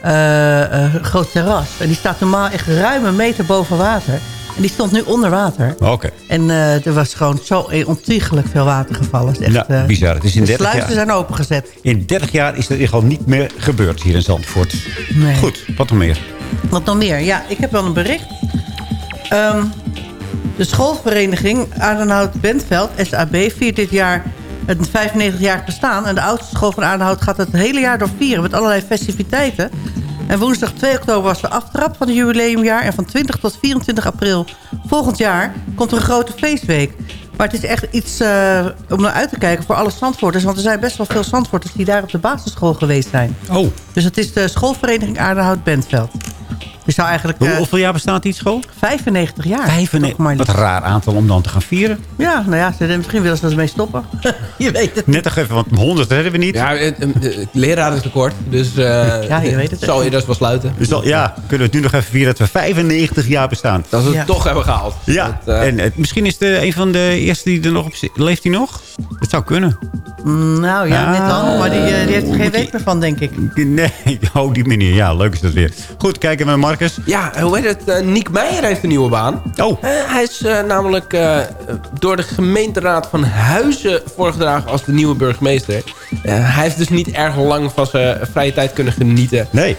Speaker 13: eh, eh, groot terras. En die staat normaal echt ruim een meter boven water. En die stond nu onder water.
Speaker 11: Oké.
Speaker 13: En eh, er was gewoon zo ontiegelijk veel water gevallen. Echt, eh,
Speaker 11: bizar. Het is in
Speaker 13: de
Speaker 11: 30
Speaker 13: sluizen
Speaker 11: jaar.
Speaker 13: zijn opengezet.
Speaker 11: In 30 jaar is er gewoon niet meer gebeurd hier in Zandvoort.
Speaker 13: Nee.
Speaker 11: Goed, wat nog meer?
Speaker 13: Wat nog meer? Ja, ik heb wel een bericht. Ehm, de schoolvereniging Adenhout-Bentveld, SAB, viert dit jaar het 95-jarig bestaan. En de oudste school van Adenhout gaat het hele jaar door vieren met allerlei festiviteiten. En woensdag 2 oktober was de aftrap van het jubileumjaar. En van 20 tot 24 april volgend jaar komt er een grote feestweek. Maar het is echt iets eh, om naar uit te kijken voor alle Zandvoorters. Want er zijn best wel veel Zandvoorters die daar op de basisschool geweest zijn.
Speaker 11: Oh.
Speaker 13: Dus het is de schoolvereniging Aardenhout-Bentveld. Je zou eigenlijk...
Speaker 11: Hoe-
Speaker 13: eh,
Speaker 11: hoeveel jaar bestaat die school?
Speaker 13: 95 jaar.
Speaker 11: 95. Wat een raar aantal om dan te gaan vieren.
Speaker 13: Ja, nou ja, ze, misschien willen ze ermee stoppen. je weet het.
Speaker 11: Net nog even, want 100 redden we niet.
Speaker 12: Ja, het, het, het lerarentekort. Dus eh
Speaker 13: Ja, je weet het.
Speaker 12: zal je dus wel sluiten.
Speaker 11: Dus ja, kunnen we het nu nog even vieren dat we 95 jaar bestaan.
Speaker 12: Dat we het
Speaker 13: Ja.
Speaker 12: toch hebben gehaald.
Speaker 11: Ja,
Speaker 12: Dat, eh,
Speaker 11: en eh, misschien is de, een van de eerste die er nog op zit. Leeft hij nog? Dat zou kunnen.
Speaker 13: Mm, Nou ja, net
Speaker 11: Ah.
Speaker 13: al. Maar die, eh, die heeft er geen
Speaker 11: Moet
Speaker 13: weet meer van, denk ik.
Speaker 11: Nee, oh, die manier. Ja, leuk is dat weer. Goed, kijken Marcus.
Speaker 12: Ja, hoe heet het? Eh, Niek Meijer heeft een nieuwe baan.
Speaker 11: Oh.
Speaker 12: Eh, hij is eh, namelijk door de gemeenteraad van Huizen voorgedragen als de nieuwe burgemeester. Hij heeft dus niet erg lang van zijn vrije tijd kunnen genieten.
Speaker 11: Nee.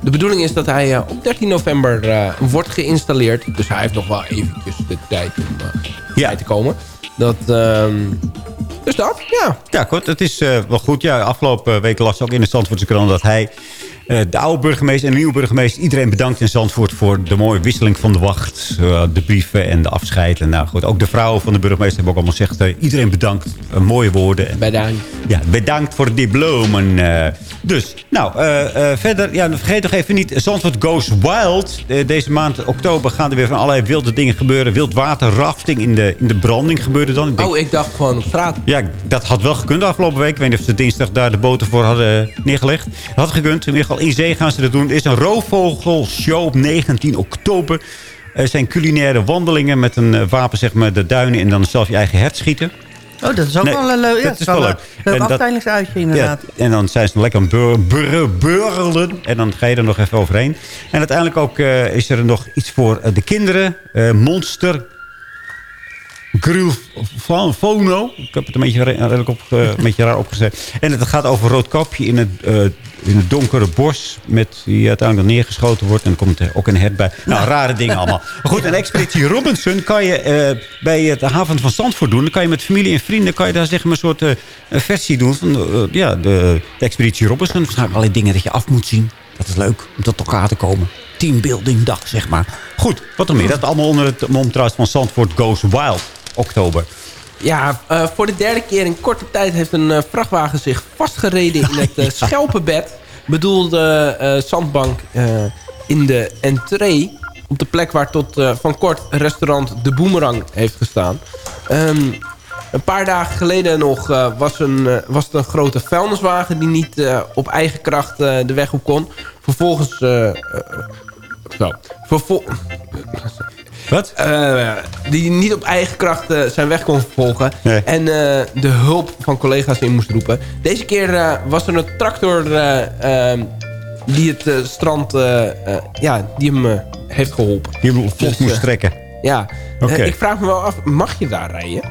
Speaker 12: De bedoeling is dat hij op 13 november wordt geïnstalleerd. Dus hij heeft nog wel eventjes de tijd om bij te komen. Dat, ehm, dus dat, ja.
Speaker 11: Ja, goed. Het is wel goed. Ja, afgelopen week las ook in de Zandvoortse krant dat hij... eh, de oude burgemeester en de nieuwe burgemeester... iedereen bedankt in Zandvoort voor de mooie wisseling van de wacht. eh, de brieven en de afscheid. En nou goed, ook de vrouwen van de burgemeester hebben ook allemaal gezegd... eh, iedereen bedankt. Mooie woorden. En,
Speaker 12: Bedankt.
Speaker 11: Ja, bedankt voor de diplomen. eh. Dus, nou, eh, eh, verder... Ja, vergeet toch even niet... Zandvoort Goes Wild. Eh, deze maand oktober gaan er weer van allerlei wilde dingen gebeuren. Wild water, rafting in de, in de branding gebeurde dan. Ik denk-
Speaker 12: Oh, ik dacht gewoon op straat.
Speaker 11: ja, dat had wel gekund de afgelopen week. Ik weet niet of ze dinsdag daar de boten voor hadden neergelegd. Dat had gekund. In ieder geval in zee gaan ze dat doen. Er is een roofvogelshow op 19 oktober. Er zijn culinaire wandelingen met een eh, wapen, zeg maar, de duinen... en dan zelf je eigen hert schieten.
Speaker 13: Oh, dat is ook
Speaker 11: Nee,
Speaker 13: wel een leuk, ja,
Speaker 11: dat is
Speaker 13: wel
Speaker 11: leuk.
Speaker 13: leuk afdeelingsuitje inderdaad.
Speaker 11: Ja, en dan zijn ze lekker aan bur, bur, burrelen. En dan ga je er nog even overheen. En uiteindelijk ook eh, is er nog iets voor eh, de kinderen. Eh, Monster. Grulfono. Ik heb het een beetje, redelijk op, een beetje raar opgezet. En het gaat over Roodkapje in het, in het donkere bos. Met, die uiteindelijk neergeschoten wordt. En dan komt er ook een hert bij. Nou, rare dingen allemaal. Goed, een expeditie Robinson kan je eh, bij het haven van Zandvoort doen. Dan kan je met familie en vrienden kan je daar zeg maar, een soort eh, versie doen. Van eh, ja, de, expeditie Robinson. Zijn allerlei dingen dat je af moet zien. Dat is leuk om tot elkaar te komen. Teambuilding dag, zeg maar. Goed, wat er meer? Dat allemaal onder het mom van Zandvoort Goes Wild. Oktober.
Speaker 12: Ja, eh, voor de derde keer in korte tijd heeft een eh, vrachtwagen zich vastgereden in het eh, Schelpenbed. Bedoelde zandbank in de entree. Op de plek waar tot van kort restaurant De Boemerang heeft gestaan. Ehm, een paar dagen geleden nog was, een, was het een grote vuilniswagen... die niet op eigen kracht de weg op kon. Vervolgens... zo. Vervol
Speaker 11: Wat?
Speaker 12: die niet op eigen kracht eh, zijn weg kon vervolgen. En eh, de hulp van collega's in moest roepen. Deze keer eh, was er een tractor eh, ehm, die het eh, strand eh, eh, ja, die hem eh, heeft geholpen.
Speaker 11: Die hem vlot
Speaker 12: Dus,
Speaker 11: moest
Speaker 12: eh,
Speaker 11: trekken.
Speaker 12: Ja.
Speaker 11: Oké.
Speaker 12: Eh, ik vraag me wel af, mag je daar rijden?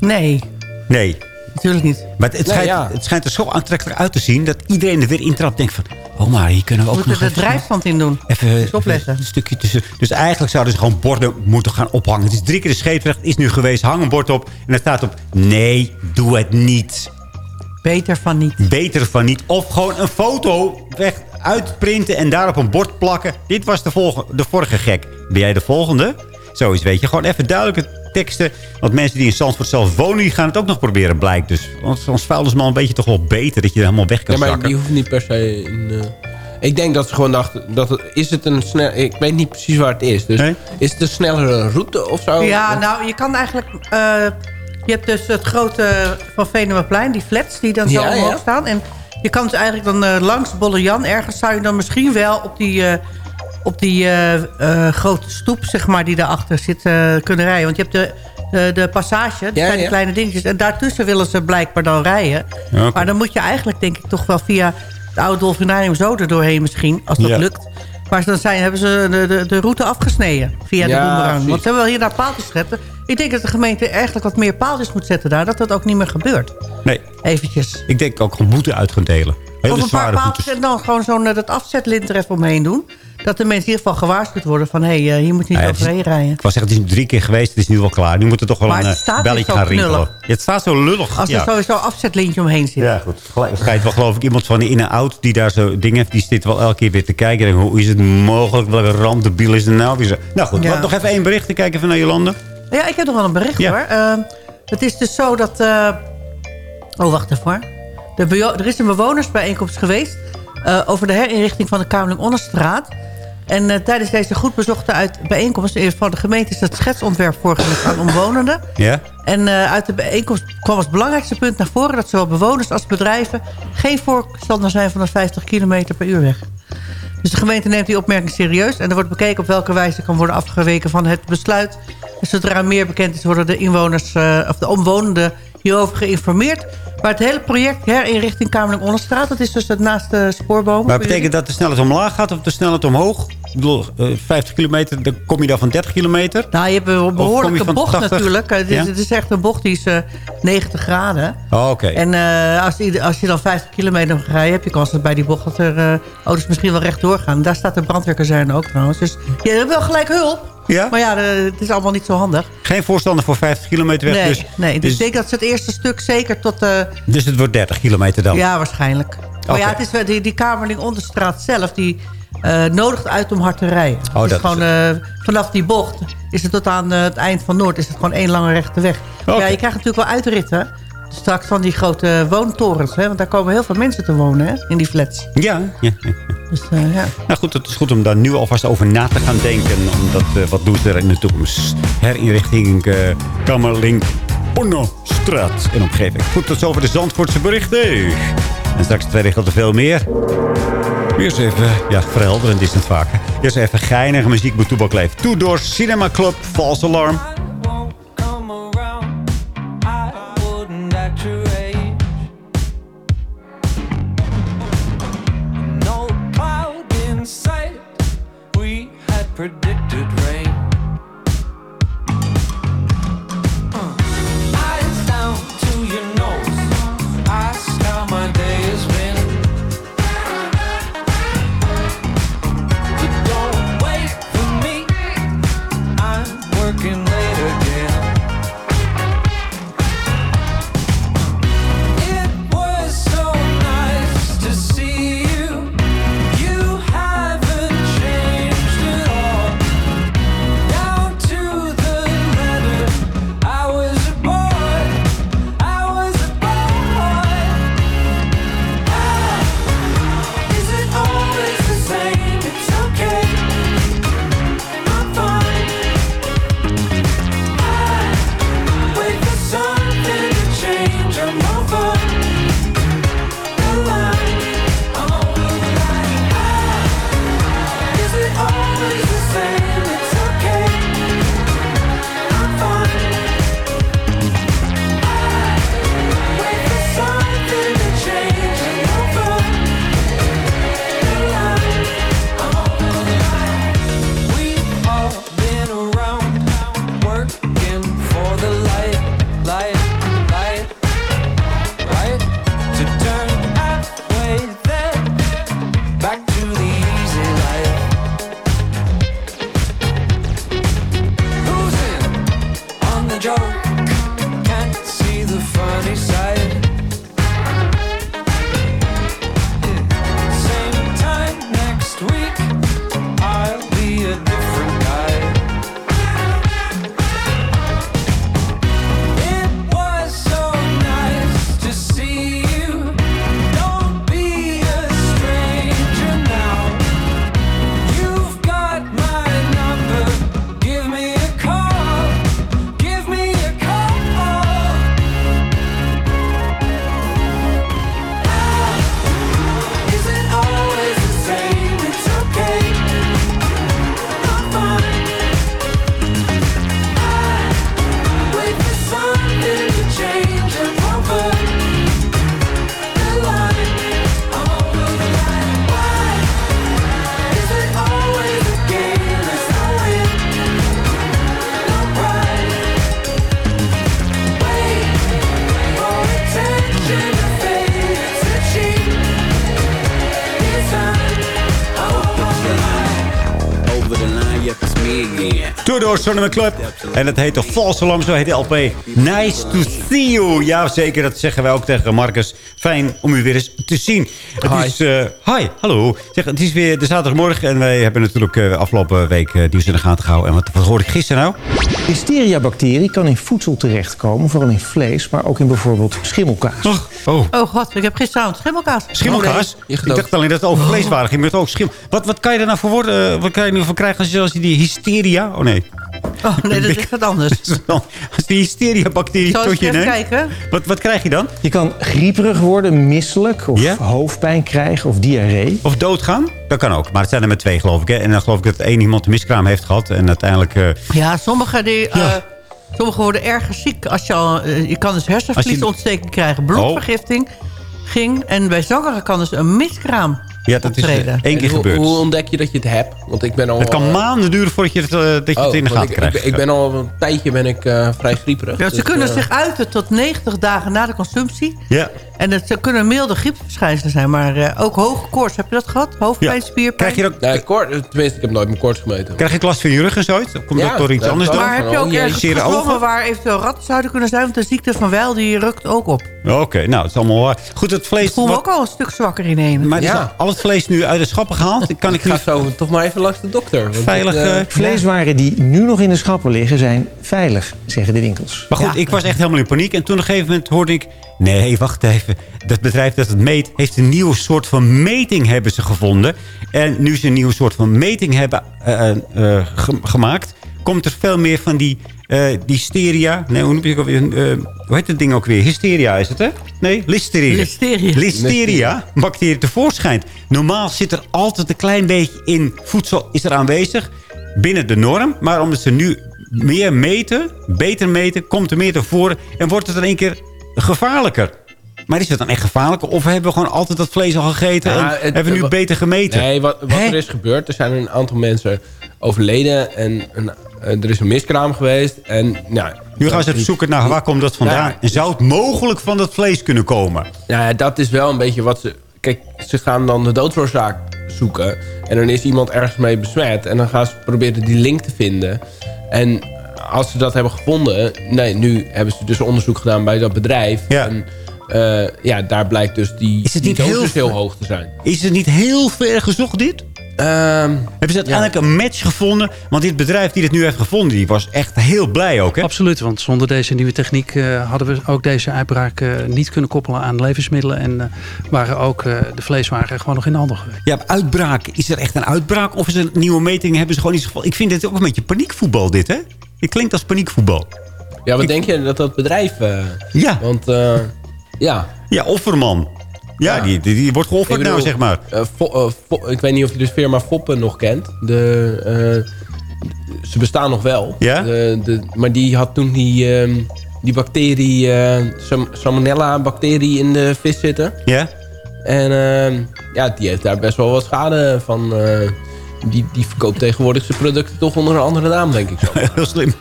Speaker 13: Nee,
Speaker 11: Nee.
Speaker 13: natuurlijk niet.
Speaker 11: Maar het, het,
Speaker 12: Nee,
Speaker 11: schijnt,
Speaker 12: ja.
Speaker 11: het schijnt er zo aantrekkelijk uit te zien... dat iedereen er weer intrapt denkt van... oh, maar hier kunnen we ook
Speaker 13: We moeten
Speaker 11: nog
Speaker 13: er drijfstand in doen.
Speaker 11: Even,
Speaker 13: Dus opletten.
Speaker 11: een stukje tussen. Dus eigenlijk zouden ze gewoon borden moeten gaan ophangen. Het is drie keer de scheepsrecht, is nu geweest. Hang een bord op en er staat op... nee, doe het niet.
Speaker 13: Beter van niet.
Speaker 11: Beter van niet. Of gewoon een foto weg uitprinten en daar op een bord plakken. Dit was de, volgende, de vorige gek. Ben jij de volgende? Zoiets weet je. Gewoon even duidelijke teksten. Want mensen die in Zandvoort zelf wonen... die gaan het ook nog proberen, blijkt dus. Want ons vuilnisman een beetje toch wel beter... dat je er helemaal weg kan
Speaker 12: Ja, maar
Speaker 11: zakken.
Speaker 12: die hoeft niet per se... In, eh, ik denk dat ze gewoon dachten... Dat het, is het een snel... Ik weet niet precies waar het is. Dus is het een snellere route of zo?
Speaker 13: Ja, nou, je kan eigenlijk... eh, je hebt dus het grote van Venemaplein, die flats die dan zo
Speaker 12: Ja,
Speaker 13: omhoog
Speaker 12: ja.
Speaker 13: staan. En je kan dus eigenlijk dan eh, langs Bolle Jan ergens... zou je dan misschien wel op die, eh, op die eh, eh, grote stoep, zeg maar, die daarachter zit, eh, kunnen rijden. Want je hebt de, de, de passage, dat
Speaker 12: Ja,
Speaker 13: zijn die
Speaker 12: ja.
Speaker 13: kleine dingetjes. En daartussen willen ze blijkbaar dan rijden.
Speaker 11: Ja.
Speaker 13: Maar dan moet je eigenlijk, denk ik, toch wel via het oude Dolfinarium zo er doorheen misschien, als dat
Speaker 11: Ja.
Speaker 13: lukt. Maar dan zijn, hebben ze de, de, de route afgesneden via de
Speaker 12: Ja,
Speaker 13: boemerang. Want ze hebben wel hier naar paaltjes zetten. Ik denk dat de gemeente eigenlijk wat meer paaltjes moet zetten daar. Dat dat ook niet meer gebeurt.
Speaker 11: Nee.
Speaker 13: Eventjes.
Speaker 11: Ik denk ook gewoon boete uit gaan delen. Hele
Speaker 13: of een paar paaltjes
Speaker 11: boetes.
Speaker 13: en dan gewoon zo'n dat afzetlint er even omheen doen. Dat de mensen in ieder geval gewaarschuwd worden van... hé, hey, eh, hier moet je niet
Speaker 11: Ja,
Speaker 13: overheen rijden.
Speaker 11: Ik was zeggen, het is nu drie keer geweest. Het is nu wel klaar. Nu moet er toch wel
Speaker 13: Maar
Speaker 11: een eh, belletje
Speaker 13: dus zo
Speaker 11: gaan rinkelen. het staat zo lullig.
Speaker 13: Als er
Speaker 11: ja.
Speaker 13: sowieso een afzetlintje omheen zit.
Speaker 11: Ja, goed. Gelijk wel geloof ik iemand van in en out die daar zo dingen heeft. Die zit wel elke keer weer te kijken. En hoe is het mogelijk? Welke randdebiel is er nou weer zo? Nou goed,
Speaker 13: Ja.
Speaker 11: wat, nog even één bericht. Ik kijk even naar Jolande.
Speaker 13: Ja, ik heb nog wel een bericht
Speaker 11: Ja.
Speaker 13: hoor. Ehm, het is dus zo dat... eh, oh, wacht even hoor. Er is een bewonersbijeenkomst geweest... eh, over de herinrichting van de Kamerling-Onnestraat. En eh, tijdens deze goed bezochte uit bijeenkomst van de gemeente... is het schetsontwerp voorgelegd aan omwonenden.
Speaker 11: Ja?
Speaker 13: En eh, uit de bijeenkomst kwam als belangrijkste punt naar voren... dat zowel bewoners als bedrijven geen voorstander zijn van een 50 km per uur weg. Dus de gemeente neemt die opmerking serieus... en er wordt bekeken op welke wijze kan worden afgeweken van het besluit. En zodra meer bekend is, worden de inwoners eh, of de omwonenden hierover geïnformeerd. Maar het hele project herinrichting Kamerling-Onnestraat... dat is dus het naast de spoorbomen.
Speaker 11: Maar betekent dat de snelheid omlaag gaat of de snelheid omhoog? Ik bedoel, eh, 50 kilometer, dan kom je dan van 30 kilometer?
Speaker 13: Nou, je hebt een behoorlijke bocht
Speaker 11: 80?
Speaker 13: natuurlijk. Het is,
Speaker 11: Ja?
Speaker 13: het is echt een bocht die is eh, 90 graden.
Speaker 11: Oh, oké.
Speaker 13: En eh, als, als je dan 50 kilometer rijden... heb je kans dat bij die bocht dat er eh, auto's misschien wel rechtdoor gaan. Daar staat de brandweerkazerne ook trouwens. Dus je hebt wel gelijk hulp.
Speaker 11: Ja?
Speaker 13: Maar ja, de- het is allemaal niet zo handig.
Speaker 11: Geen voorstander voor 50 kilometer weg.
Speaker 13: nee,
Speaker 11: dus,
Speaker 13: nee, dus,
Speaker 11: dus,
Speaker 13: ik denk dat ze het eerste stuk zeker tot... eh,
Speaker 11: dus het wordt 30 kilometer dan?
Speaker 13: ja, waarschijnlijk. Maar
Speaker 11: Oké.
Speaker 13: ja, het is, wel- die, die Kamerling Onderstraat zelf... die eh, nodigt uit om hard te rijden.
Speaker 11: Oh,
Speaker 13: het
Speaker 11: dat
Speaker 13: is gewoon eh, vanaf die bocht... is het tot aan eh, het eind van Noord... is het gewoon één lange rechte weg. Maar Ja, je krijgt natuurlijk wel uitritten... Straks van die grote woontorens. Hè? Want daar komen heel veel mensen te wonen hè? in die flats.
Speaker 11: Ja, ja, ja.
Speaker 13: Dus uh, ja.
Speaker 11: Nou goed, het is goed om daar nu alvast over na te gaan denken. Omdat, uh, wat doen ze er in de toekomst? Herinrichting uh, Kamerling Onnostraat en omgeving. Goed, tot zover de Zandvoortse berichten. En straks twee regelt er veel meer. Eerst even, ja, verhelderend is het vaak. Eerst even geinige muziek bij Toebak Leef. Two Doors Cinema Club, False Alarm.
Speaker 14: funny
Speaker 11: side. Door Sonny Club. En het heet de False Alarm, zo heet de LP. Nice to see you. Ja, zeker, dat zeggen wij ook tegen Marcus. Fijn om u weer eens te zien. Het
Speaker 12: Hi.
Speaker 11: is, eh, hi, hallo. Zeg, het is weer de zaterdagmorgen en wij hebben natuurlijk eh, afgelopen week uh, nieuws in de gaten gehouden. En wat, wat hoorde ik gisteren nou?
Speaker 18: Listeria-bacterie kan in voedsel terechtkomen, vooral in vlees, maar ook in bijvoorbeeld schimmelkaas.
Speaker 11: Oh,
Speaker 13: Oh god, ik heb gisteravond schimmelkaas.
Speaker 11: schimmelkaas?
Speaker 12: je
Speaker 11: ik dacht alleen dat het over vlees waren. ging, maar het ook schimmel. Wat, wat kan je er nou voor worden? wat kan je nu van krijgen als je, als je die hysteria... Oh nee.
Speaker 13: Oh nee, dat is wat anders.
Speaker 11: Als die hysteria-bacterie tot je
Speaker 13: even
Speaker 11: neemt.
Speaker 13: kijken?
Speaker 11: Wat, wat krijg je dan?
Speaker 18: Je kan grieperig worden, misselijk of hoofdpijn krijgen of diarree.
Speaker 11: Of doodgaan? Dat kan ook. Maar het zijn er met twee, geloof ik. Hè? En dan geloof ik dat één iemand een miskraam heeft gehad. En uiteindelijk... eh,
Speaker 13: Ja, sommigen die... eh, Sommigen worden erg ziek. Als je, al, eh, je kan dus hersenvliesontsteking krijgen, bloedvergifting ging. En bij zwangeren kan dus een miskraam
Speaker 11: ja, dat is eh, één keer
Speaker 12: hoe,
Speaker 11: gebeurd.
Speaker 12: Hoe ontdek je dat je het hebt? Want ik ben al...
Speaker 11: het kan
Speaker 12: eh,
Speaker 11: maanden duren voordat je het, eh, dat je het
Speaker 12: oh,
Speaker 11: in de gaten
Speaker 12: ik,
Speaker 11: krijgt.
Speaker 12: Ik, ik ben al een tijdje ben ik, eh, vrij grieperig.
Speaker 13: Ja, ze
Speaker 12: Dus,
Speaker 13: kunnen zich uiten tot 90 dagen na de consumptie.
Speaker 11: Ja.
Speaker 13: En het kunnen milde griepverschijnselen zijn. Maar eh, ook hoge koorts. Heb je dat gehad? Hoofdpijn, spierpijn?
Speaker 11: Krijg je ook...
Speaker 12: Nee, koor- tenminste, ik heb nooit mijn koorts gemeten.
Speaker 11: Krijg je last van je rug en zoiets? Of komt
Speaker 12: Ja,
Speaker 11: dat door iets
Speaker 12: dat
Speaker 11: anders dan?
Speaker 13: Maar heb je ook
Speaker 12: Oh,
Speaker 13: ergens gezwommen waar eventueel ratten zouden kunnen zijn? Want de ziekte van Weil die rukt ook op.
Speaker 11: Oké, nou, het is allemaal waar. Goed, het
Speaker 13: Ik
Speaker 11: vlees...
Speaker 13: voel me
Speaker 11: wat-
Speaker 13: ook al een stuk zwakker innemen.
Speaker 11: Maar
Speaker 12: Ja.
Speaker 11: al het vlees nu uit de schappen gehaald? Kan ik
Speaker 12: Ik ga
Speaker 11: nu
Speaker 12: zo toch maar even langs de dokter.
Speaker 11: veilig...
Speaker 12: het, eh,
Speaker 11: eh,
Speaker 18: Vleeswaren die nu nog in de schappen liggen zijn veilig, zeggen de winkels.
Speaker 11: Maar goed, ik was echt helemaal in paniek. En toen op een gegeven moment hoorde ik... Nee, wacht even. Dat bedrijf dat het meet... heeft een nieuwe soort van meting hebben ze gevonden. En nu ze een nieuwe soort van meting hebben eh, eh, ge- gemaakt... komt er veel meer van die hysteria... Nee, hoe noem je het ook weer? Eh, hoe heet het ding ook weer? Hysteria is het, hè? Nee, listeria.
Speaker 13: Listeria.
Speaker 11: Listeria, bacterie tevoorschijn. Normaal zit er altijd een klein beetje in voedsel is er aanwezig. Binnen de norm. Maar omdat ze nu meer meten, beter meten, komt er meer naar voren. En wordt het in één keer gevaarlijker. Maar is het dan echt gevaarlijker? Of hebben we gewoon altijd dat vlees al gegeten
Speaker 12: Ja,
Speaker 11: en
Speaker 12: het-
Speaker 11: hebben we nu beter gemeten?
Speaker 12: Nee, wat, wat er is gebeurd, er zijn een aantal mensen overleden en een, eh, er is een miskraam geweest. En, nou,
Speaker 11: Nu gaan ze even zoeken naar waar komt dat vandaan. En zou het mogelijk van dat vlees kunnen komen?
Speaker 12: Nou ja, dat is wel een beetje wat ze... Kijk, ze gaan dan de doodsoorzaak zoeken. En dan is iemand ergens mee besmet. En dan gaan ze proberen die link te vinden. En als ze dat hebben gevonden... Nee, nu hebben ze dus onderzoek gedaan bij dat bedrijf.
Speaker 11: Ja.
Speaker 12: En eh, ja, daar blijkt dus die,
Speaker 11: Is het
Speaker 12: die
Speaker 11: niet heel
Speaker 12: heel hoog te zijn.
Speaker 11: Is het niet heel ver gezocht dit?
Speaker 12: Ehm,
Speaker 11: Hebben ze uiteindelijk een match gevonden? Want dit bedrijf die dit nu heeft gevonden, die was echt heel blij ook, hè?
Speaker 19: Absoluut, want zonder deze nieuwe techniek eh, hadden we ook deze uitbraak eh, niet kunnen koppelen aan levensmiddelen. En eh, waren ook eh, de vleeswaren gewoon nog in de handel geweest.
Speaker 11: Ja, uitbraak. Is er echt een uitbraak? Of is er een nieuwe meting? Hebben ze gewoon iets geval? Ik vind dit ook een beetje paniekvoetbal, dit, hè? Het klinkt als paniekvoetbal.
Speaker 12: ja, wat
Speaker 11: Ik-
Speaker 12: denk je dat dat bedrijf... eh,
Speaker 11: Ja.
Speaker 12: Want eh, ja...
Speaker 11: Ja, offerman. Ja. Die, die, die wordt geofferd nou, zeg maar.
Speaker 12: eh, Fo- eh, ik weet niet of je de firma Foppen nog kent. De, eh, ze bestaan nog wel.
Speaker 11: Ja?
Speaker 12: De, de, maar die had toen die, ehm, die bacterie, Sam- Salmonella-bacterie in de vis zitten.
Speaker 11: Ja?
Speaker 12: En ehm, ja, die heeft daar best wel wat schade van. die, die verkoopt tegenwoordig zijn producten toch onder een andere naam, denk ik zo.
Speaker 11: Heel slim.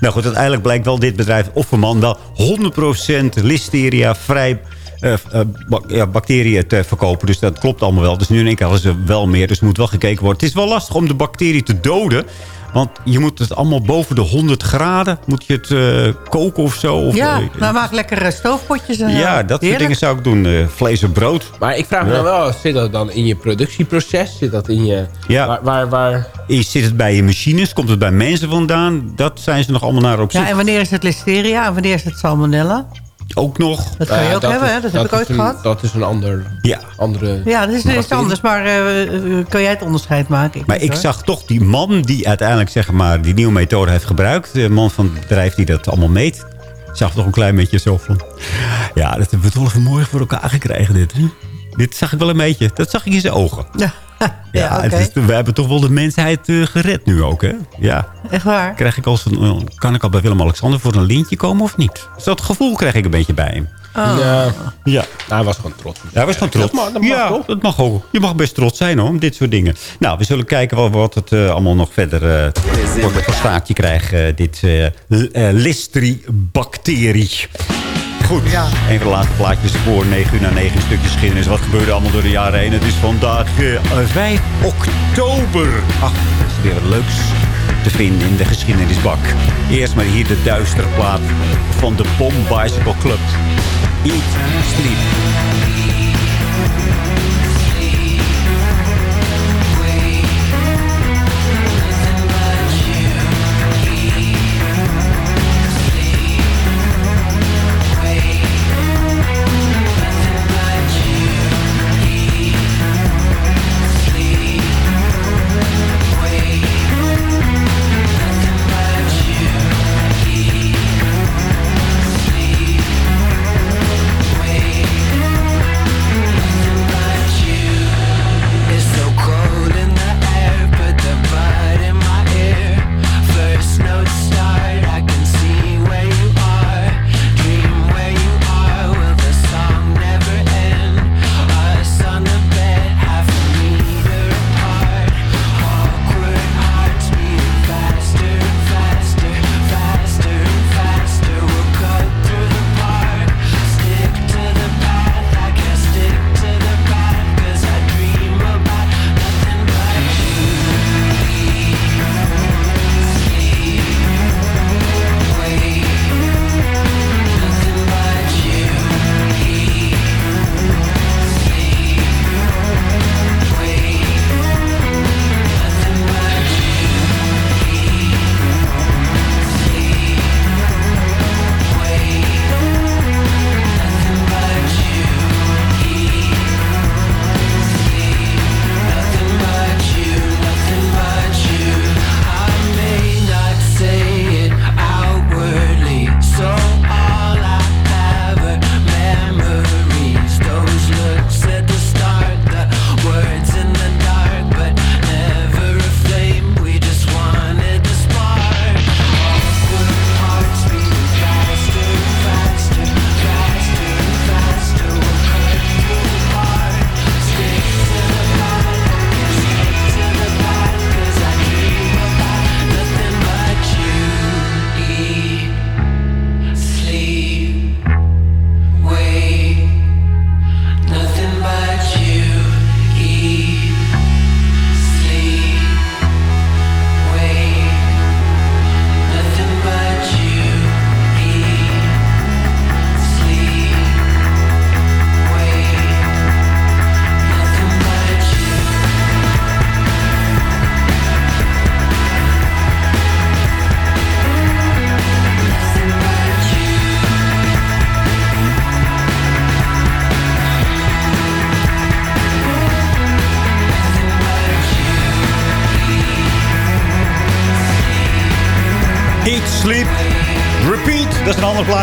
Speaker 11: Nou goed, uiteindelijk blijkt wel dit bedrijf Offerman wel 100% listeria vrij ja, bacteriën te verkopen. Dus dat klopt allemaal wel. Dus nu in één keer hadden ze wel meer. Dus er moet wel gekeken worden. Het is wel lastig om de bacterie te doden. Want je moet het allemaal boven de 100 graden. Moet je het eh, koken of zo? Of,
Speaker 13: Ja,
Speaker 11: eh,
Speaker 13: nou maak lekkere stoofpotjes. En,
Speaker 11: ja, dat soort dingen zou ik doen. Eh, vlees en brood.
Speaker 12: Maar ik vraag me
Speaker 11: Ja.
Speaker 12: dan wel, zit dat dan in je productieproces? Zit dat in je...
Speaker 11: Ja.
Speaker 12: Waar, waar, waar...
Speaker 11: Is, zit het bij je machines? Komt het bij mensen vandaan? Dat zijn ze nog allemaal naar op zoek.
Speaker 13: Ja, en wanneer is het listeria en wanneer is het salmonella?
Speaker 11: Ook nog.
Speaker 13: Dat kan je ook hebben,
Speaker 12: is-
Speaker 13: hè? Dat heb ik ooit
Speaker 12: een-
Speaker 13: gehad.
Speaker 12: Dat is een ander,
Speaker 11: Ja.
Speaker 12: andere...
Speaker 13: Ja, dat is iets anders. Maar eh, eh, kan jij het onderscheid maken?
Speaker 11: Maar ik
Speaker 13: hoor.
Speaker 11: zag toch die man die uiteindelijk zeg maar, die nieuwe methode heeft gebruikt. De man van het bedrijf die dat allemaal meet. Zag toch een klein beetje zo van... Ja, dat hebben we toch even mooi voor elkaar gekregen dit. Dit zag ik wel een beetje. Dat zag ik in zijn ogen.
Speaker 13: Ja,
Speaker 11: Ja,
Speaker 13: oké.
Speaker 11: het is- we hebben toch wel de mensheid eh, gered nu ook, hè? Ja.
Speaker 13: Echt waar?
Speaker 11: Krijg ik als een, eh, kan ik al bij Willem-Alexander voor een lintje komen of niet? Dus dat gevoel krijg ik een beetje bij hem.
Speaker 13: Oh.
Speaker 12: Ja.
Speaker 11: Ja.
Speaker 12: Hij was gewoon trots.
Speaker 11: Ja, hij was gewoon trots.
Speaker 12: Dat mag, dat mag
Speaker 11: ja,
Speaker 12: toch?
Speaker 11: dat mag ook. Je mag best trots zijn hoor, om dit soort dingen. Nou, we zullen kijken wat, wat het eh, allemaal nog verder eh voor voor staartje krijgt. eh, dit eh eh. Goed, een van de laatste plaatjes voor 9 uur na 9 een stukje geschiedenis. Wat gebeurde allemaal door de jaren heen? Het is vandaag eh, 5 oktober. Ach, dat is weer wat leuks.
Speaker 16: te vinden in de geschiedenisbak. Eerst maar hier de duistere plaat van de Bomb Bicycle Club. Eat, Sleep.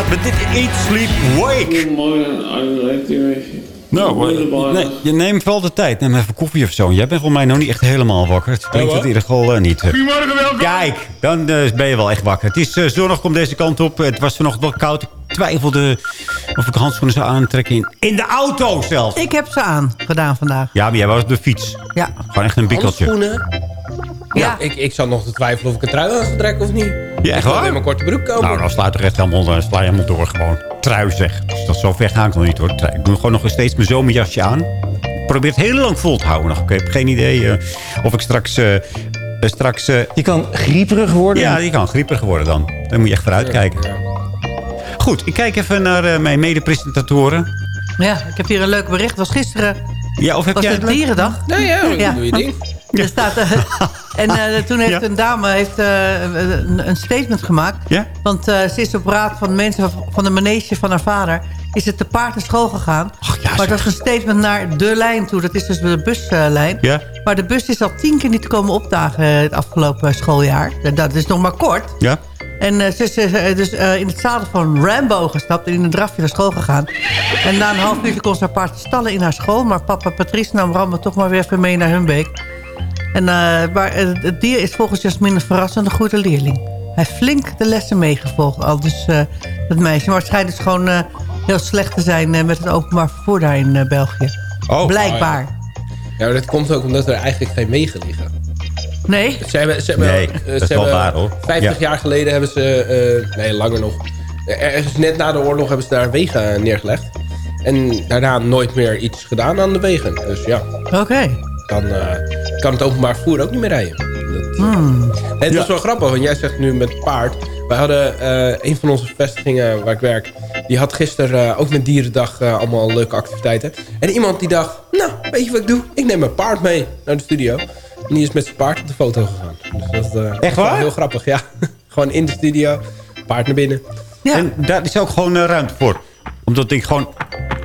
Speaker 16: Maar dit is Eat, Sleep, Wake. Nou, eh, nee, je neemt wel de tijd. Neem even koffie of zo. Jij bent volgens mij nog niet echt helemaal wakker. Het klinkt het in ieder geval eh, niet.
Speaker 20: Goedemorgen, welkom.
Speaker 16: Kijk, dan eh, ben je wel echt wakker. Het is eh, zonnig, komt deze kant op. Het was vanochtend wel koud. Ik twijfelde of ik handschoenen zou aantrekken in, in de auto zelfs.
Speaker 13: Ik heb ze aan gedaan vandaag.
Speaker 16: Ja, maar jij was op de fiets.
Speaker 13: Ja.
Speaker 16: Gewoon echt een bikkeltje.
Speaker 12: Handschoenen? Ja. Ik, ik zat nog te twijfelen of ik een trui aan zou trekken of niet.
Speaker 16: Ja, echt
Speaker 12: Ik wil
Speaker 16: waar?
Speaker 12: in mijn korte broek komen.
Speaker 16: Nou, dan sluit er echt helemaal, sla je helemaal door gewoon. Trui zeg. Dus dat zo ver ik nog niet hoor. Ik doe gewoon nog steeds mijn zomerjasje aan. Ik probeer het heel lang vol te houden nog. Ik heb geen idee eh, of ik straks... eh, eh, straks je
Speaker 18: kan grieperig worden.
Speaker 16: Ja, je kan grieperig worden dan. Daar moet je echt vooruit kijken. Goed, ik kijk even naar eh, mijn mede-presentatoren.
Speaker 13: Ja, ik heb hier een leuk bericht. Het was gisteren
Speaker 16: Ja, of heb
Speaker 13: was
Speaker 16: jij
Speaker 13: het dierendag.
Speaker 12: Nee, ja, doe je ding.
Speaker 13: Er staat, eh, en eh, toen heeft
Speaker 16: Ja.
Speaker 13: een dame heeft, eh, een, een statement gemaakt.
Speaker 16: Ja?
Speaker 13: Want ze is op raad van mensen van de manege van haar vader... is het te paard naar school gegaan. maar dat is een statement naar de lijn toe. Dat is dus de buslijn.
Speaker 16: Ja?
Speaker 13: Maar de bus is al tien keer niet komen opdagen het afgelopen schooljaar. Dat is nog maar kort.
Speaker 16: Ja?
Speaker 13: En ze is dus in het zadel van Rambo gestapt en in een drafje naar school gegaan. En na een half uurtje kon ze haar paard stallen in haar school. Maar papa Patrice nam Rambo toch maar weer even mee naar Humbeek. En, eh, maar eh, het dier is volgens Jasmin een verrassende goede leerling. Hij heeft flink de lessen meegevolgd. Al dus eh, dat meisje. Maar het schijnt dus gewoon eh, heel slecht te zijn eh, met het openbaar vervoer daar in eh, België.
Speaker 12: Oh,
Speaker 13: Blijkbaar.
Speaker 12: Ja, maar dat komt ook omdat er eigenlijk geen wegen liggen.
Speaker 13: Nee?
Speaker 12: Ze hebben, ze hebben,
Speaker 16: Nee,
Speaker 12: eh,
Speaker 16: dat
Speaker 12: ze
Speaker 16: is wel waar, hoor.
Speaker 12: 50
Speaker 16: Ja.
Speaker 12: jaar geleden hebben ze... eh, nee, langer nog. Ergens net na de oorlog hebben ze daar wegen neergelegd. En daarna nooit meer iets gedaan aan de wegen. Dus ja.
Speaker 13: Oké.
Speaker 12: Eh, kan het openbaar vervoer ook niet meer rijden. Dat,
Speaker 13: Hmm.
Speaker 12: Het was wel grappig, want jij zegt nu met paard. Wij hadden eh, een van onze vestigingen waar ik werk... die had gisteren eh, ook met Dierendag allemaal leuke activiteiten. En iemand die dacht, nou, weet je wat ik doe? Ik neem mijn paard mee naar de studio. En die is met zijn paard op de foto gegaan. Dus dat, eh,
Speaker 11: Echt waar?
Speaker 12: heel grappig, ja. Gewoon in de studio, paard naar binnen.
Speaker 11: En daar is ook gewoon ruimte voor. Omdat ik gewoon...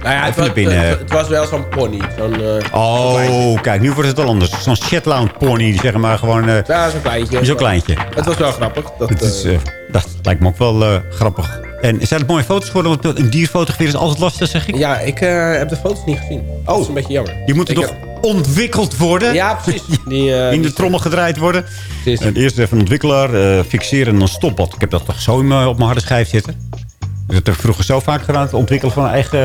Speaker 12: Nou ja, het was,
Speaker 11: naar binnen...
Speaker 12: het, het was wel zo'n pony. Zo'n, eh,
Speaker 11: Oh, kijk, nu wordt het wel anders. Zo'n Shetland pony, zeg maar gewoon... eh,
Speaker 12: Ja, zo'n kleintje.
Speaker 11: Zo'n kleintje.
Speaker 12: Het was wel grappig. Dat,
Speaker 11: Het is,
Speaker 12: eh,
Speaker 11: dat lijkt me ook wel grappig. En zijn het mooie foto's geworden? Want een dier fotograferen is altijd lastig, zeg ik.
Speaker 12: Ja, ik heb de foto's niet gezien. Oh. Dat is een beetje jammer.
Speaker 11: Die moeten
Speaker 12: Ik
Speaker 11: toch
Speaker 12: heb-
Speaker 11: ontwikkeld worden?
Speaker 12: Ja, precies. Die,
Speaker 11: in de trommel gedraaid worden. En eerst even een ontwikkelaar, fixeren en dan stopbad. Ik heb dat toch zo op mijn harde schijf zitten. Dat heb ik vroeger zo vaak gedaan, het ontwikkelen van een eigen...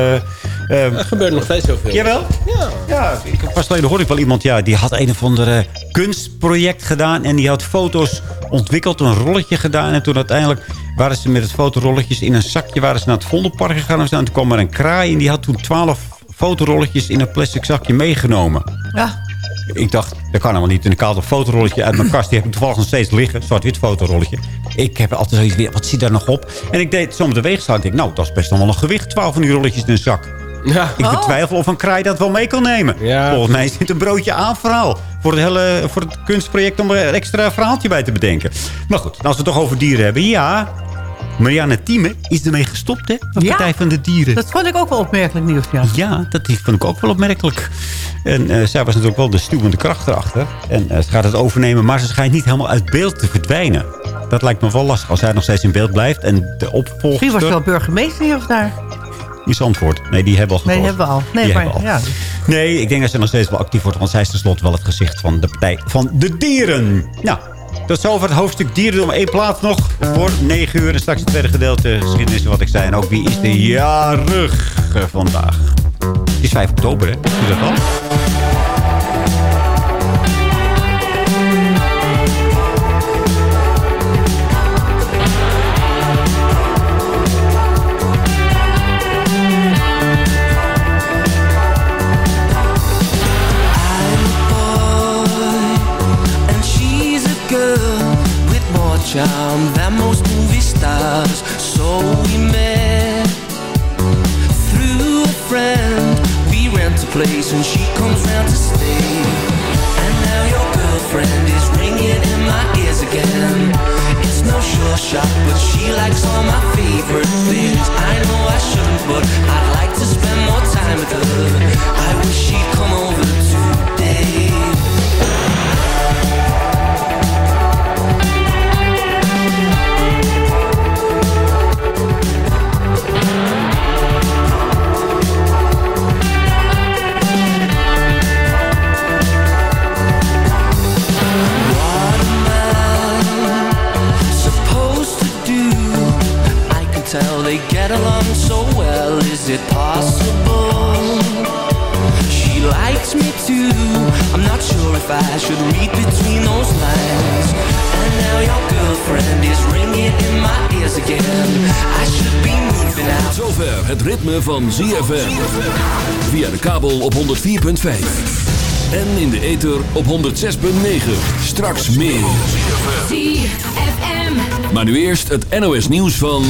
Speaker 11: eh,
Speaker 12: Er gebeurt nog steeds zoveel.
Speaker 11: Jawel?
Speaker 12: Ja.
Speaker 11: Ja, ik, pas geleden hoorde ik wel iemand, ja, die had een of ander eh, kunstproject gedaan. En die had foto's ontwikkeld, een rolletje gedaan. En toen uiteindelijk waren ze met het fotorolletjes in een zakje waren ze naar het Vondelpark gegaan. En toen kwam er een kraai en die had toen twaalf fotorolletjes in een plastic zakje meegenomen.
Speaker 13: Ja.
Speaker 11: Ik dacht, dat kan helemaal niet. En ik haalde een fotorolletje uit mijn kast. Die heb ik toevallig nog steeds liggen. Zwart-wit fotorolletje. Ik heb altijd zoiets weer, wat zit daar nog op? En ik deed zo met de weegschaal. Ik denk, nou, dat is best nog wel een gewicht. Twaalf van die rolletjes in een zak.
Speaker 12: Ja.
Speaker 11: Ik betwijfel of een kraai dat wel mee kan nemen. Volgens mij is dit een broodje aan verhaal. Voor het, hele, voor het kunstproject om er een extra verhaaltje bij te bedenken. Maar goed, als we het toch over dieren hebben. Ja, Marianne Thieme is ermee gestopt, hè? Van
Speaker 13: Ja.
Speaker 11: Partij van de Dieren.
Speaker 13: Dat vond ik ook wel opmerkelijk nieuws, ja.
Speaker 11: Ja, dat vond ik ook wel opmerkelijk. En eh, zij was natuurlijk wel de stuwende kracht erachter. En eh, ze gaat het overnemen, maar ze schijnt niet helemaal uit beeld te verdwijnen. Dat lijkt me wel lastig als zij nog steeds in beeld blijft. En de opvolger...
Speaker 13: Misschien was wel burgemeester hier of daar.
Speaker 11: Is antwoord. Nee, die hebben we al
Speaker 13: Nee,
Speaker 11: gekozen.
Speaker 13: die hebben we al. Nee,
Speaker 11: Die
Speaker 13: maar
Speaker 11: hebben we al.
Speaker 13: ja.
Speaker 11: Nee, ik denk dat ze nog steeds wel actief wordt. Want zij is tenslotte wel het gezicht van de Partij van de Dieren. Nou, tot zover het hoofdstuk dieren. Om één plaats nog voor 9 uur. En straks het tweede gedeelte geschiedenis wat ik zei. En ook wie is de jarig eh, vandaag. Het is 5 oktober, hè? Je dat al?
Speaker 16: Place and she comes round to stay. And now your girlfriend is ringing in my ears again. It's no sure shot, but she likes all my favorite things. I know I shouldn't, but I'd like to spend more time with her. I wish she'd come over today. Get along so well. Is it possible? She likes me too. I'm not sure if I should read between those lines. And now your girlfriend is ringing in my ears again. I should be moving out.
Speaker 1: Zover het ritme van ZFM. Via de kabel op 104.5. En in de ether op 106.9. Straks meer.
Speaker 21: ZFM.
Speaker 1: Maar nu eerst het NOS nieuws van...